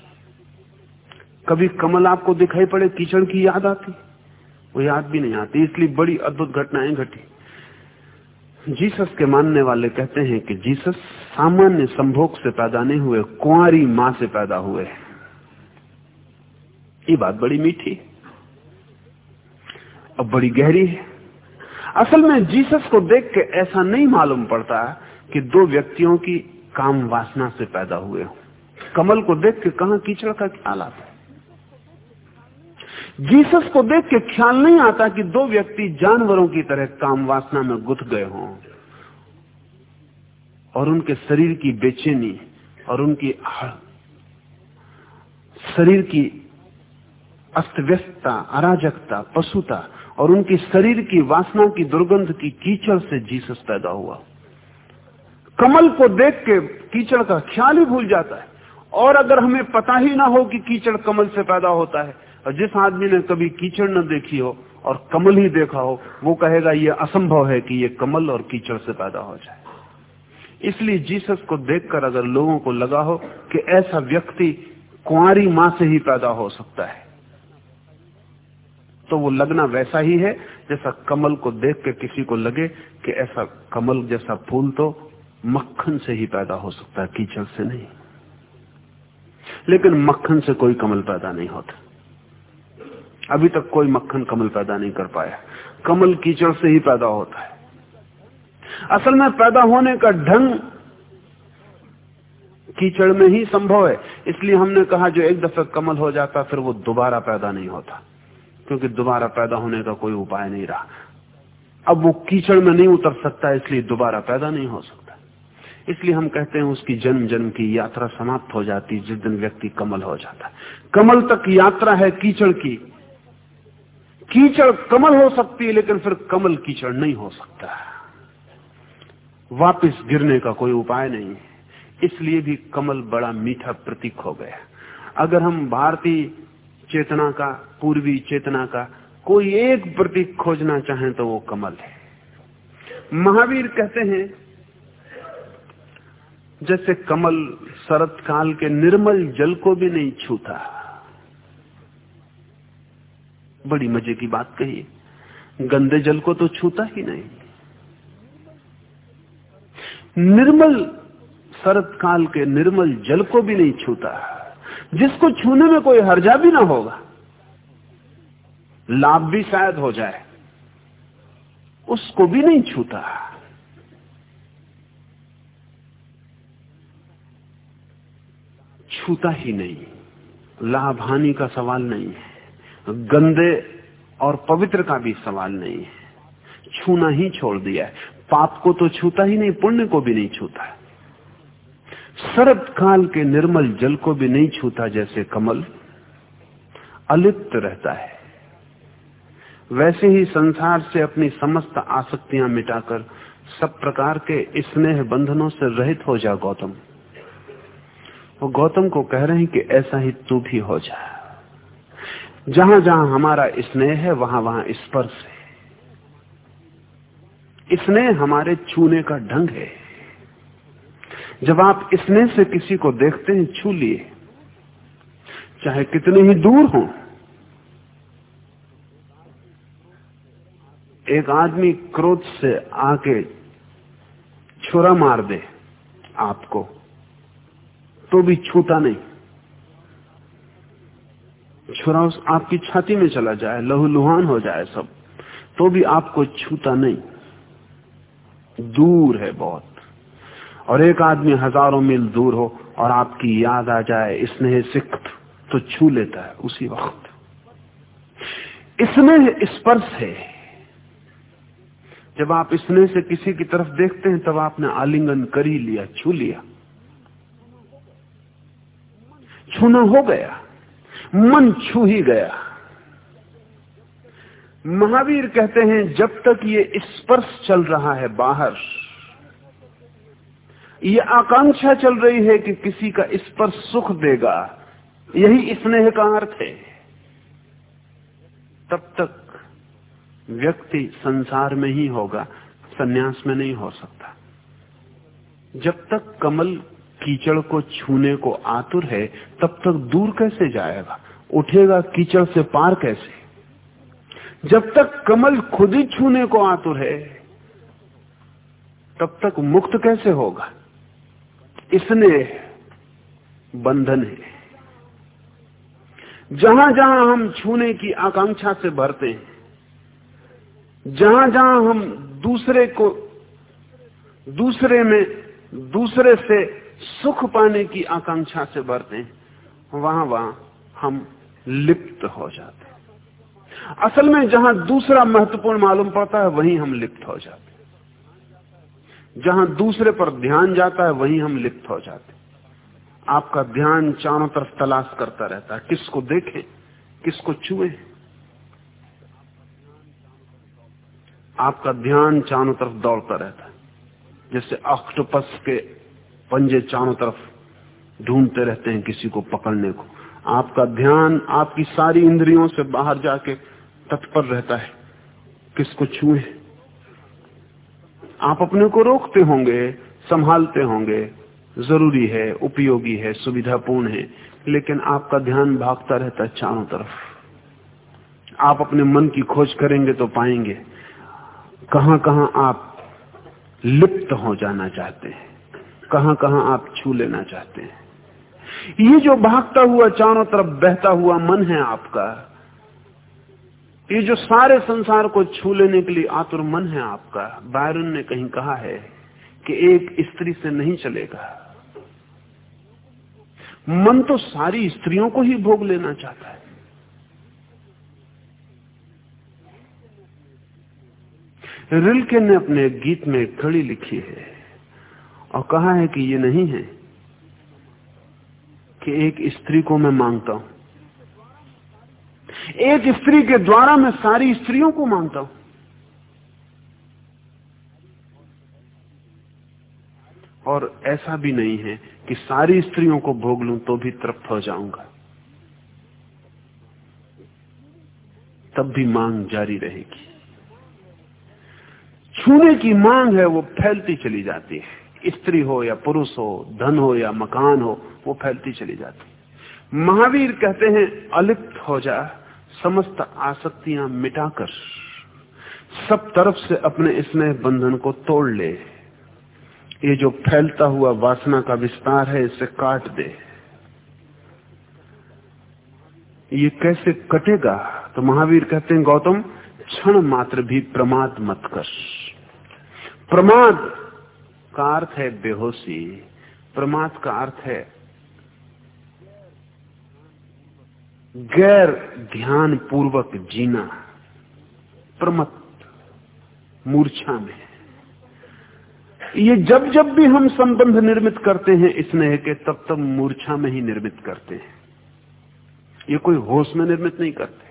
कभी कमल आपको दिखाई पड़े, कीचड़ की याद आती। वो याद भी नहीं आती, इसलिए बड़ी अद्भुत घटनाएँ घटी। जीसस के मानने वाले कहते हैं कि जीसस सामान्य संभोग से पैदा नहीं हुए, कुंवारी माँ से पैदा हुए ये बात बड़ी मीठी और बड़ी गहरी है। असल में जीसस को देख के ऐसा नहीं मालूम पड़ता कि दो व्यक्तियों की काम वासना से पैदा हुए हो। कमल को देख के कहा कीचड़ का आता है। जीसस को देख के ख्याल नहीं आता कि दो व्यक्ति जानवरों की तरह काम वासना में गुथ गए हों। और उनके शरीर की बेचैनी और उनकी शरीर की अस्तव्यस्तता, अराजकता, पशुता और उनकी शरीर की वासना की दुर्गंध की कीचड़ से जीसस पैदा हुआ। कमल को देख के कीचड़ का ख्याल ही भूल जाता है। और अगर हमें पता ही ना हो कि कीचड़ कमल से पैदा होता है और जिस आदमी ने कभी कीचड़ न देखी हो और कमल ही देखा हो, वो कहेगा, ये असंभव है कि ये कमल और कीचड़ से पैदा हो जाए। इसलिए जीसस को देखकर अगर लोगों को लगा हो कि ऐसा व्यक्ति कुआरी माँ से ही पैदा हो सकता है तो वो लगना वैसा ही है जैसा कमल को देख के किसी को लगे कि ऐसा कमल जैसा फूल तो मक्खन से ही पैदा हो सकता है, कीचड़ से नहीं। लेकिन मक्खन से कोई कमल पैदा नहीं होता। अभी तक कोई मक्खन कमल पैदा नहीं कर पाया। कमल कीचड़ से ही पैदा होता है। असल में पैदा होने का ढंग कीचड़ में ही संभव है। इसलिए हमने कहा, जो एक दफे कमल हो जाता, फिर वो दोबारा पैदा नहीं होता। क्योंकि दोबारा पैदा होने का कोई उपाय नहीं रहा। अब वो कीचड़ में नहीं उतर सकता, इसलिए दोबारा पैदा नहीं हो सकता। इसलिए हम कहते हैं, उसकी जन्म जन्म की यात्रा समाप्त हो जाती, जिस दिन व्यक्ति कमल हो जाता। कमल तक यात्रा है कीचड़ की। कीचड़ कमल हो सकती है, लेकिन फिर कमल कीचड़ नहीं हो सकता। वापिस गिरने का कोई उपाय नहीं इसलिए भी कमल बड़ा मीठा प्रतीक हो गया। अगर हम भारतीय चेतना का, पूर्वी चेतना का कोई एक प्रतीक खोजना चाहें तो वो कमल है। महावीर कहते हैं, जैसे कमल शरत काल के निर्मल जल को भी नहीं छूता। बड़ी मज़े की बात कही। गंदे जल को तो छूता ही नहीं। निर्मल शरत काल के निर्मल जल को भी नहीं छूता। जिसको छूने में कोई हर्जा भी ना होगा। लाभ भी शायद हो जाए। उसको भी नहीं छूता। छूता ही नहीं। लाभ हानि का सवाल नहीं है। गंदे और पवित्र का भी सवाल नहीं है। छूना ही छोड़ दिया है। पाप को तो छूता ही नहीं, पुण्य को भी नहीं छूता। शरद काल के निर्मल जल को भी नहीं छूता जैसे कमल। अलिप्त रहता है। वैसे ही संसार से अपनी समस्त आसक्तियाँ मिटाकर सब प्रकार के स्नेह बंधनों से रहित हो जा गौतम। वो गौतम को कह रहे हैं कि ऐसा ही तू भी हो जा। जहाँ जहाँ हमारा स्नेह है, वहाँ वहाँ स्पर्श है। स्नेह हमारे छूने का ढंग है। जब आप स्नेह से किसी को देखते हैं, छू लिए, चाहे कितने ही दूर हो, एक आदमी क्रोध से आके छुरा मार दे आपको तो भी छूता नहीं। छुरा उस आपकी छाती में चला जाए, लहूलुहान हो जाए सब तो भी आपको छूता नहीं। दूर है बहुत। और एक आदमी हज़ारों मील दूर हो और आपकी याद आ जाए स्नेह सिक्त तो छू लेता है उसी वक्त। स्नेह स्पर्श है। जब आप स्नेह से किसी की तरफ़ देखते हैं, तब आपने आलिंगन कर ही लिया, छू लिया। छूना हो गया। मन छू ही गया। महावीर कहते हैं, जब तक ये स्पर्श चल रहा है बाहर, ये आकांक्षा चल रही है कि किसी का स्पर्श सुख देगा। यही स्नेह का अर्थ है। तब तक व्यक्ति संसार में ही होगा, सन्यास में नहीं हो सकता। जब तक कमल कीचड़ को छूने को आतुर है, तब तक दूर कैसे जाएगा? उठेगा कीचड़ से पार कैसे? जब तक कमल खुद ही छूने को आतुर है, तब तक मुक्त कैसे होगा? इसने बंधन है। जहाँ जहाँ हम छूने की आकांक्षा से भरते हैं, जहाँ जहाँ हम दूसरे को, दूसरे में, दूसरे से सुख पाने की आकांक्षा से भरते हैं, वहाँ वहाँ हम लिप्त हो जाते हैं। असल में जहाँ दूसरा महत्वपूर्ण मालूम पड़ता है, वहीं हम लिप्त हो जाते हैं। जहाँ दूसरे पर ध्यान जाता है, वहीं हम लिप्त हो जाते हैं। आपका ध्यान चारों तरफ़ तलाश करता रहता है, किसको देखें, किसको छुए। आपका ध्यान चारों तरफ़ दौड़ता रहता है, जैसे ऑक्टोपस के पंजे चारों तरफ़ ढूंढते रहते हैं किसी को पकड़ने को। आपका ध्यान आपकी सारी इंद्रियों से बाहर जाके तत्पर रहता है। किसको छुए? आप अपने को रोकते होंगे, संभालते होंगे। ज़रूरी है, उपयोगी है, सुविधापूर्ण है, लेकिन आपका ध्यान भागता रहता है चारों तरफ़। आप अपने मन की खोज करेंगे तो पाएँगे। कहाँ कहाँ आप लिप्त हो जाना चाहते हैं। कहाँ कहाँ आप छू लेना चाहते हैं? ये जो भागता हुआ, चारों तरफ़ बहता हुआ मन है आपका, ये जो सारे संसार को छू लेने के लिए आतुर मन है आपका, बायरन ने कहीं कहा है कि एक स्त्री से नहीं चलेगा। मन तो सारी स्त्रियों को ही भोग लेना चाहता है। रिलके ने अपने गीत में कड़ी लिखी है और कहा है कि ये नहीं है कि एक स्त्री को मैं माँगता हूँ। एक स्त्री के द्वारा मैं सारी स्त्रियों को माँगता हूँ। और ऐसा भी नहीं है कि सारी स्त्रियों को भोग लूँ तो भी तृप्त हो जाऊँगा। तब भी मांग जारी रहेगी। छूने की मांग है, वो फैलती चली जाती है। स्त्री हो या पुरुष हो, धन हो या मकान हो, वो फैलती चली जाती महावीर कहते हैं, अलिप्त हो जा, समस्त आसक्तियाँ मिटाकर, सब तरफ़ से अपने स्नेह बंधन को तोड़ ले। ये जो फैलता हुआ वासना का विस्तार है, इसे काट दे। ये कैसे कटेगा? तो महावीर कहते हैं, गौतम, क्षण मात्र भी प्रमाद मत कर। प्रमाद का अर्थ है बेहोशी, प्रमाद का अर्थ है गैर ध्यान पूर्वक जीना प्रमत मूर्छा में। ये जब जब भी हम संबंध निर्मित करते हैं स्नेह के तब तब मूर्छा में ही निर्मित करते हैं। ये कोई होश में निर्मित नहीं करते।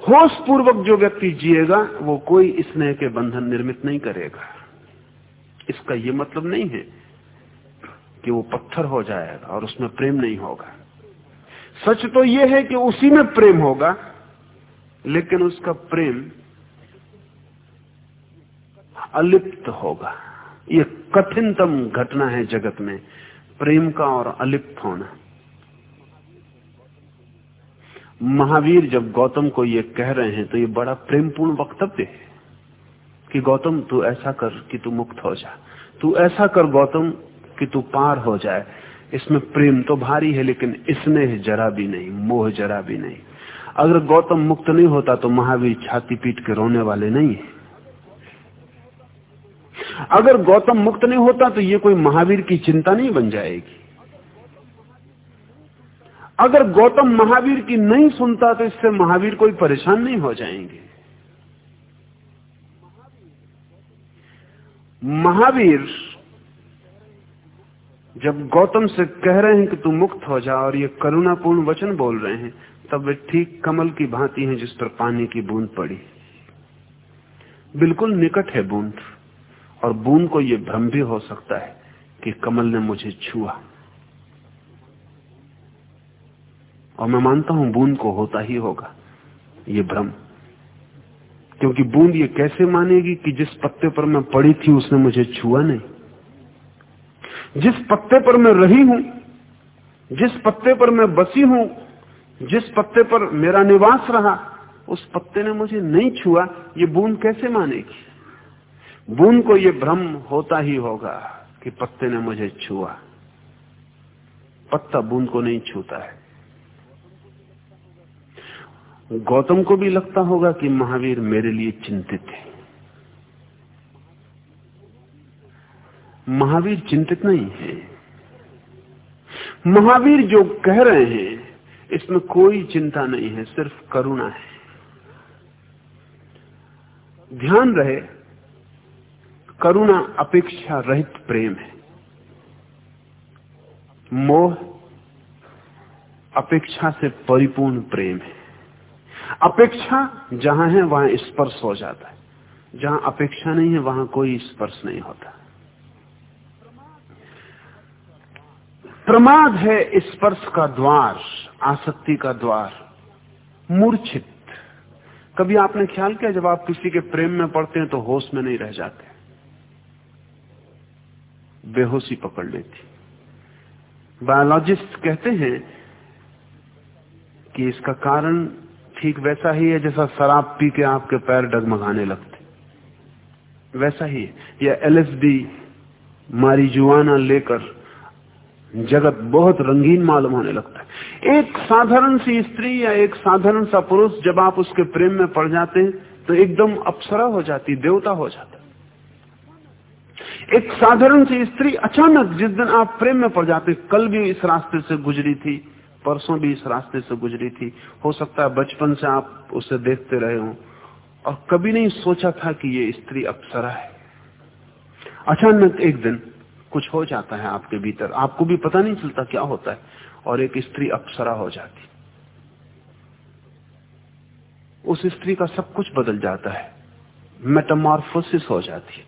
होश पूर्वक जो व्यक्ति जिएगा, वो कोई स्नेह के बंधन निर्मित नहीं करेगा। इसका ये मतलब नहीं है कि वो पत्थर हो जाएगा और उसमें प्रेम नहीं होगा। सच तो यह है कि उसी में प्रेम होगा, लेकिन उसका प्रेम अलिप्त होगा। यह कठिनतम घटना है जगत में, प्रेम का और अलिप्त होना। महावीर जब गौतम को ये कह रहे हैं तो ये बड़ा प्रेमपूर्ण वक्तव्य है कि गौतम, तू ऐसा कर कि तू मुक्त हो जा। तू ऐसा कर गौतम कि तू पार हो जाए। इसमें प्रेम तो भारी है, लेकिन स्नेह जरा भी नहीं, मोह जरा भी नहीं। अगर गौतम मुक्त नहीं होता तो महावीर छाती पीट के रोने वाले नहीं है। अगर गौतम मुक्त नहीं होता तो ये कोई महावीर की चिंता नहीं बन जाएगी। अगर गौतम महावीर की नहीं सुनता तो इससे महावीर कोई परेशान नहीं हो जाएँगे। महावीर जब गौतम से कह रहे हैं कि तू मुक्त हो जा और ये करुणापूर्ण वचन बोल रहे हैं, तब वे ठीक कमल की भांति हैं जिस पर पानी की बूंद पड़ी। बिल्कुल निकट है बूंद, और बूंद को यह भ्रम भी हो सकता है कि कमल ने मुझे छुआ। और मैं मानता हूँ बूंद को होता ही होगा, ये भ्रम। क्योंकि बूंद ये कैसे मानेगी कि जिस पत्ते पर मैं पड़ी थी उसने मुझे छुआ नहीं? जिस पत्ते पर मैं रही हूँ, जिस पत्ते पर मैं बसी हूँ, जिस पत्ते पर मेरा निवास रहा, उस पत्ते ने मुझे नहीं छुआ, ये बूंद कैसे मानेगी? बूंद को ये भ्रम होता ही होगा कि पत्ते ने मुझे छुआ। पत्ता बूंद को नहीं छूता है। गौतम को भी लगता होगा कि महावीर मेरे लिए चिंतित है। महावीर चिंतित नहीं है। महावीर जो कह रहे हैं, इसमें कोई चिंता नहीं है, सिर्फ़ करुणा है। ध्यान रहे, करुणा अपेक्षा रहित प्रेम है। मोह अपेक्षा से परिपूर्ण प्रेम है। अपेक्षा जहाँ है, वहाँ स्पर्श हो जाता है। जहाँ अपेक्षा नहीं है, वहाँ कोई स्पर्श नहीं होता। प्रमाद है स्पर्श का द्वार, आसक्ति का द्वार, मूर्छित। कभी आपने ख्याल किया, जब आप किसी के प्रेम में पड़ते हैं तो होश में नहीं रह जाते? बेहोशी पकड़ लेती। बायोलॉजिस्ट कहते हैं कि इसका कारण ठीक वैसा ही है जैसा शराब पी के आपके पैर डगमगाने लगते। वैसा ही है। या एलएसडी मारिजुआना लेकर जगत बहुत रंगीन मालूम होने लगता है। एक साधारण सी स्त्री या एक साधारण सा पुरुष जब आप उसके प्रेम में पड़ जाते हैं तो एकदम अप्सरा हो जाती, देवता हो जाता एक साधारण सी स्त्री अचानक जिस दिन आप प्रेम में पड़ जाते, कल भी इस रास्ते से गुजरी थी परसों भी इस रास्ते से गुजरी थी। हो सकता है बचपन से आप उसे देखते रहे हो। और कभी नहीं सोचा था कि ये स्त्री अप्सरा है। अचानक एक दिन कुछ हो जाता है आपके भीतर। आपको भी पता नहीं चलता क्या होता है और एक स्त्री अप्सरा हो जाती। उस स्त्री का सब कुछ बदल जाता है। मेटामॉर्फोसिस हो जाती है।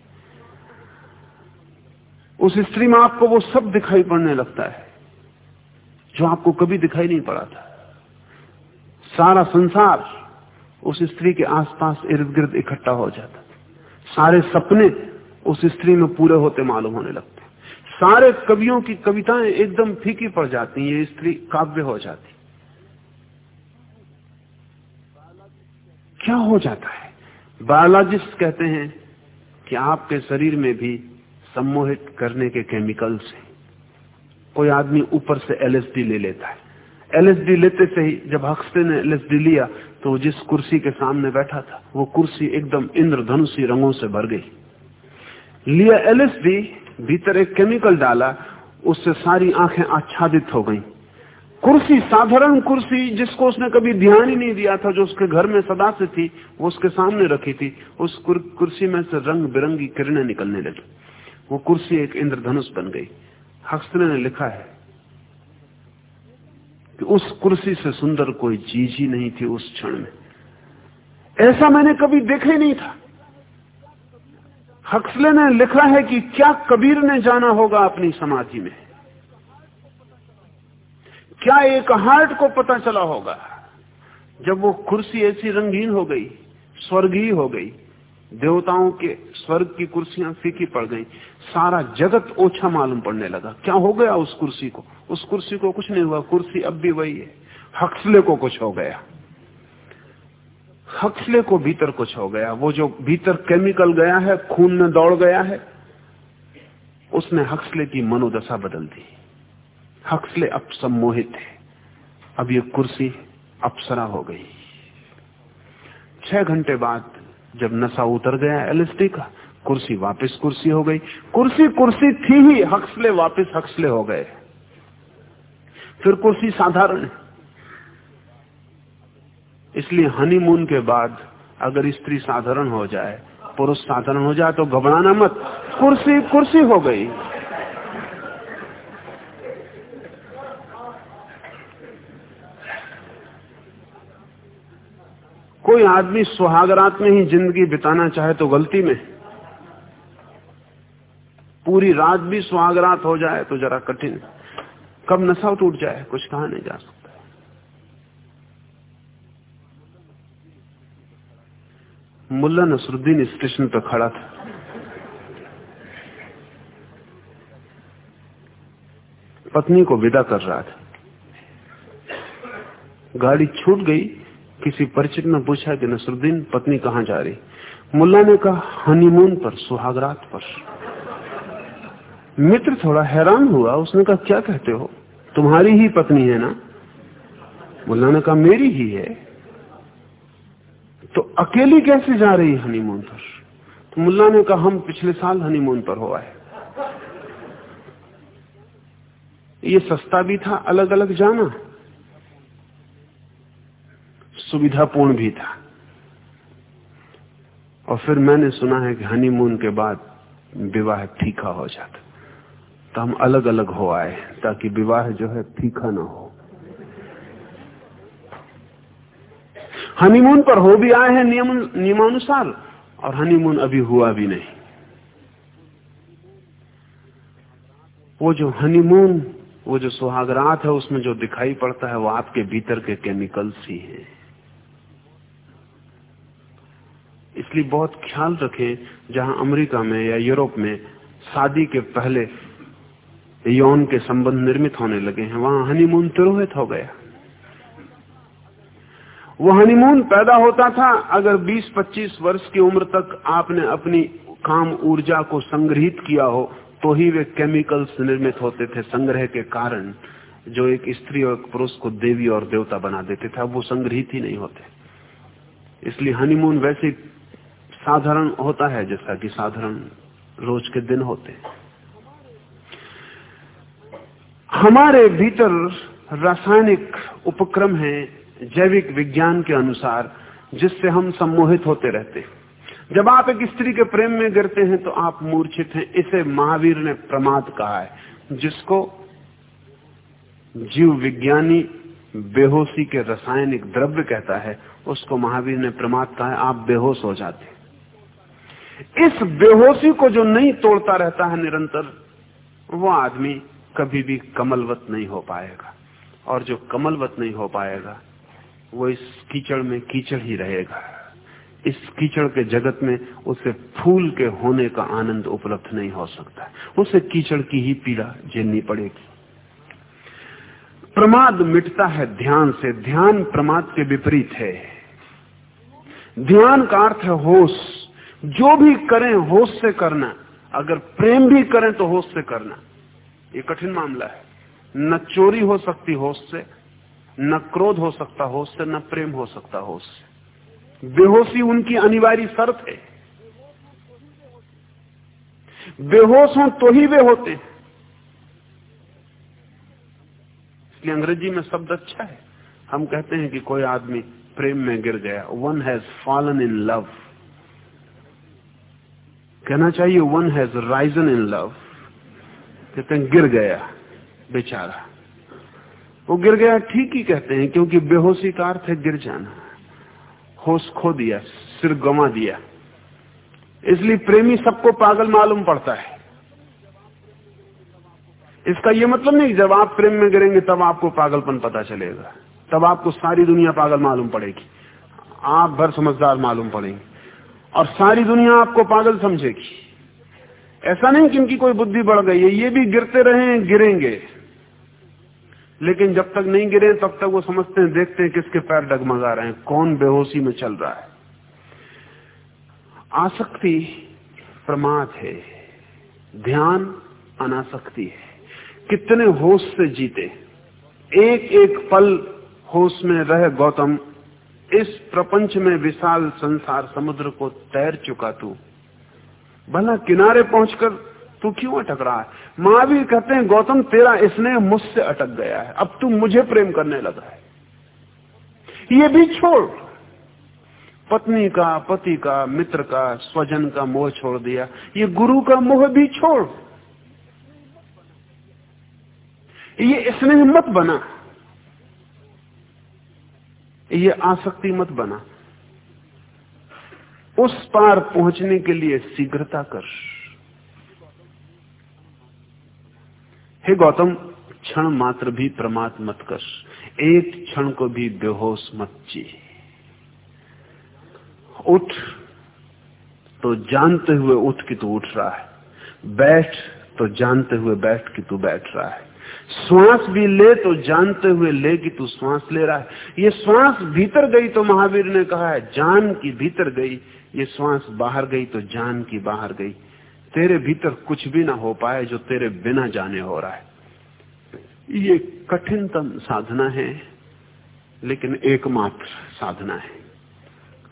उस स्त्री में आपको वो सब दिखाई पड़ने लगता है। जो आपको कभी दिखाई नहीं पड़ा था। सारा संसार उस स्त्री के आसपास इर्द गिर्द इकट्ठा हो जाता सारे सपने उस स्त्री में पूरे होते मालूम होने लगते सारे कवियों की कविताएँ एकदम फीकी पड़ जाती ये स्त्री काव्य हो जाती क्या हो जाता है? बायोलॉजिस्ट कहते हैं कि आपके शरीर में भी सम्मोहित करने के केमिकल्स हैं। कोई आदमी ऊपर से एलएसडी ले लेता है। एलएसडी लेते से ही जब हक्सले ने एलएसडी लिया तो जिस कुर्सी के सामने बैठा था, वो कुर्सी एकदम इंद्रधनुषी रंगों से भर गई। लिया एलएसडी भीतर एक केमिकल डाला, उससे सारी आँखें आच्छादित हो गईं। कुर्सी, साधारण कुर्सी, जिसको उसने कभी ध्यान ही नहीं दिया था, जो उसके घर में सदा से थी, वो उसके सामने रखी थी, उस कुर्सी में से रंग बिरंगी किरणें निकलने लगी। वो कुर्सी एक इंद्रधनुष बन गई। हक्सले ने लिखा है कि उस कुर्सी से सुंदर कोई चीज़ ही नहीं थी उस क्षण में। ऐसा मैंने कभी देखा ही नहीं था। हक्सले ने लिखा है कि क्या कबीर ने जाना होगा अपनी समाधि में? क्या एक हार्ट को पता चला होगा? जब वो कुर्सी ऐसी रंगीन हो गई, स्वर्गीय हो गई, देवताओं के स्वर्ग की कुर्सियाँ फीकी पड़ गई सारा जगत ओछा मालूम पड़ने लगा। क्या हो गया उस कुर्सी को? उस कुर्सी को कुछ नहीं हुआ। कुर्सी अब भी वही है। हक्सले को कुछ हो गया। हक्सले को भीतर कुछ हो गया। वो जो भीतर केमिकल गया है, खून में दौड़ गया है, उसने हक्सले की मनोदशा बदल दी। हक्सले अब सम्मोहित है। अब ये कुर्सी अप्सरा हो गई। छह घंटे बाद जब नशा उतर गया एलएसडी का कुर्सी वापस कुर्सी हो गई। कुर्सी कुर्सी थी ही, हक्सले वापस हक्सले हो गए। फिर कुर्सी साधारण। इसलिए हनीमून के बाद अगर स्त्री साधारण हो जाए, पुरुष साधारण हो जाए तो घबराना मत। कुर्सी कुर्सी हो गई। कोई आदमी सुहागरात में ही ज़िंदगी बिताना चाहे तो गलती में। पूरी रात भी सुहागरात हो जाए तो जरा कठिन। कब नशा टूट जाए, कुछ कहा नहीं जा सकता। मुल्ला नसरुद्दीन स्टेशन पर खड़ा था। पत्नी को विदा कर रहा था। गाड़ी छूट गई, किसी परिचित ने पूछा कि नसरुद्दीन, पत्नी कहाँ जा रही? मुल्ला ने कहा, हनीमून पर, सुहागरात पर। मित्र थोड़ा हैरान हुआ, उसने कहा, क्या कहते हो? तुम्हारी ही पत्नी है ना? मुल्ला ने कहा, मेरी ही है। तो अकेली कैसे जा रही हनीमून पर? तो मुल्ला ने कहा, हम पिछले साल हनीमून पर हो आए। ये सस्ता भी था अलग अलग जाना। सुविधापूर्ण भी था। और फिर मैंने सुना है कि हनीमून के बाद विवाह फीका हो जाता। तो हम अलग अलग हो आए, ताकि विवाह जो है फीका ना हो। हनीमून पर हो भी आए हैं नियम, नियमानुसार, और हनीमून अभी हुआ भी नहीं। वो जो हनीमून वो जो सुहागरात है, उसमें जो दिखाई पड़ता है, वो आपके भीतर के केमिकल्स ही हैं। इसलिए बहुत ख्याल रखें, जहाँ अमेरिका में या यूरोप में शादी के पहले यौन के संबंध निर्मित होने लगे हैं, वहाँ हनीमून तिरोहित हो गया। वो हनीमून पैदा होता था, अगर 20-25 वर्ष की उम्र तक आपने अपनी काम ऊर्जा को संग्रहित किया हो तो ही वे केमिकल्स निर्मित होते थे, संग्रह के कारण, जो एक स्त्री और पुरुष को देवी और देवता बना देते थे। वो संग्रहित ही नहीं होते। इसलिए हनीमून वैसे साधारण होता है, जैसा कि साधारण रोज के दिन होते हमारे भीतर रासायनिक उपक्रम है जैविक विज्ञान के अनुसार, जिससे हम सम्मोहित होते रहते हैं। जब आप एक स्त्री के प्रेम में गिरते हैं तो आप मूर्छित हैं। इसे महावीर ने प्रमाद कहा है, जिसको जीव विज्ञानी बेहोशी के रासायनिक द्रव्य कहता है, उसको महावीर ने प्रमाद कहा है, आप बेहोश हो जाते इस बेहोशी को जो नहीं तोड़ता रहता है निरंतर, वो आदमी कभी भी कमलवत नहीं हो पाएगा। और जो कमलवत नहीं हो पाएगा, वो इस कीचड़ में कीचड़ ही रहेगा। इस कीचड़ के जगत में उसे फूल के होने का आनंद उपलब्ध नहीं हो सकता। उसे कीचड़ की ही पीड़ा झेलनी पड़ेगी। प्रमाद मिटता है ध्यान से। ध्यान प्रमाद के विपरीत है। ध्यान का अर्थ है होश। जो भी करें, होश से करना। अगर प्रेम भी करें तो होश से करना। ये कठिन मामला है। न चोरी हो सकती होश से, न क्रोध हो सकता होश से, न प्रेम हो सकता होश से। बेहोशी उनकी अनिवार्य शर्त है। बेहोश हो तो ही वे होते हैं। इसलिए अंग्रेज़ी में शब्द अच्छा है। हम कहते हैं कि कोई आदमी प्रेम में गिर गया one has fallen in love कहना चाहिए one has risen in love कहते हैं, गिर गया बेचारा। वो गिर गया, ठीक ही कहते हैं, क्योंकि बेहोशी का अर्थ है गिर जाना। होश खो दिया, सिर गंवा दिया। इसलिए प्रेमी सबको पागल मालूम पड़ता है। इसका यह मतलब नहीं जब आप प्रेम में गिरेंगे, तब आपको पागलपन पता चलेगा। तब आपको सारी दुनिया पागल मालूम पड़ेगी। आप भर समझदार मालूम पड़ेंगे। और सारी दुनिया आपको पागल समझेगी। ऐसा नहीं कि इनकी कोई बुद्धि बढ़ गई है, ये भी गिरते रहे गिरेंगे। लेकिन जब तक नहीं गिरे, तब तक वो समझते हैं, देखते हैं किसके पैर डगमगा रहे हैं, कौन बेहोशी में चल रहा है। आसक्ति प्रमाद है, ध्यान अनासक्ति है। कितने होश से जीते। एक एक पल होश में रह गौतम, इस प्रपंच में विशाल संसार समुद्र को तैर चुका तू। भला किनारे पहुंचकर तू क्यों अटक रहा है? महावीर कहते हैं, गौतम, तेरा इसने मुझसे अटक गया है। अब तू मुझे प्रेम करने लगा है। ये भी छोड़। पत्नी का, पति का, मित्र का, स्वजन का मोह छोड़ दिया। ये गुरु का मोह भी छोड़। ये स्नेह मत बना। ये आसक्ति मत बना। उस पार पहुँचने के लिए शीघ्रता कर। हे गौतम, क्षण मात्र भी प्रमाद मत कर। एक क्षण को भी बेहोश मत जी। उठ। तो जानते हुए उठ कि तू उठ रहा है। बैठ। तो जानते हुए बैठ कि तू बैठ रहा है। श्वास भी ले तो जानते हुए ले कि तू श्वास ले रहा है। ये श्वास भीतर गई तो महावीर ने कहा है, जान की भीतर गई ये श्वास बाहर गई तो जान की बाहर गई। तेरे भीतर कुछ भी ना हो पाए जो तेरे बिना जाने हो रहा है। ये कठिनतम साधना है, लेकिन एकमात्र साधना है।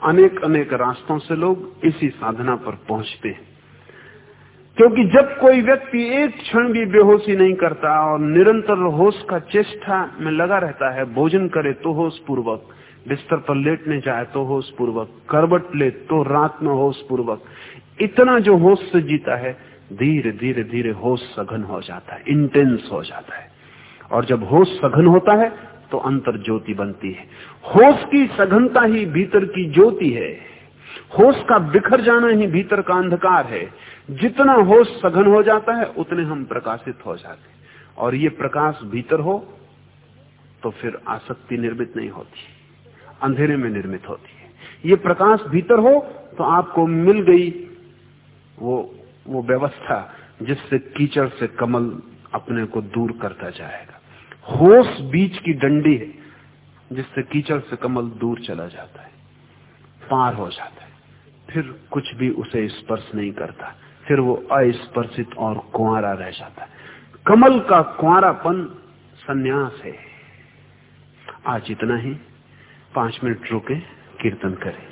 अनेक अनेक रास्तों से लोग इसी साधना पर पहुँचते हैं। क्योंकि जब कोई व्यक्ति एक क्षण भी बेहोशी नहीं करता और निरंतर होश का चेष्टा में लगा रहता है, भोजन करे तो होश पूर्वक। बिस्तर पर लेटने जाए तो होश पूर्वक, करवट ले तो रात में होश पूर्वक। इतना जो होश से जीता है, धीरे धीरे धीरे होश सघन हो जाता है इंटेंस हो जाता है। और जब होश सघन होता है तो अंतर ज्योति बनती है। होश की सघनता ही भीतर की ज्योति है। होश का बिखर जाना ही भीतर का अंधकार है। जितना होश सघन हो जाता है, उतने हम प्रकाशित हो जाते और ये प्रकाश भीतर हो तो फिर आसक्ति निर्मित नहीं होती। अंधेरे में निर्मित होती है। ये प्रकाश भीतर हो तो आपको मिल गई वो वो व्यवस्था जिससे कीचड़ से कमल अपने को दूर करता जाएगा। होश बीच की डंडी है जिससे कीचड़ से कमल दूर चला जाता है, पार हो जाता है। फिर कुछ भी उसे स्पर्श नहीं करता, फिर वो अस्पर्शित और कुआरा रह जाता है। कमल का कुआरापन संन्यास है। आज इतना ही। पाँच मिनट रुके कीर्तन करें।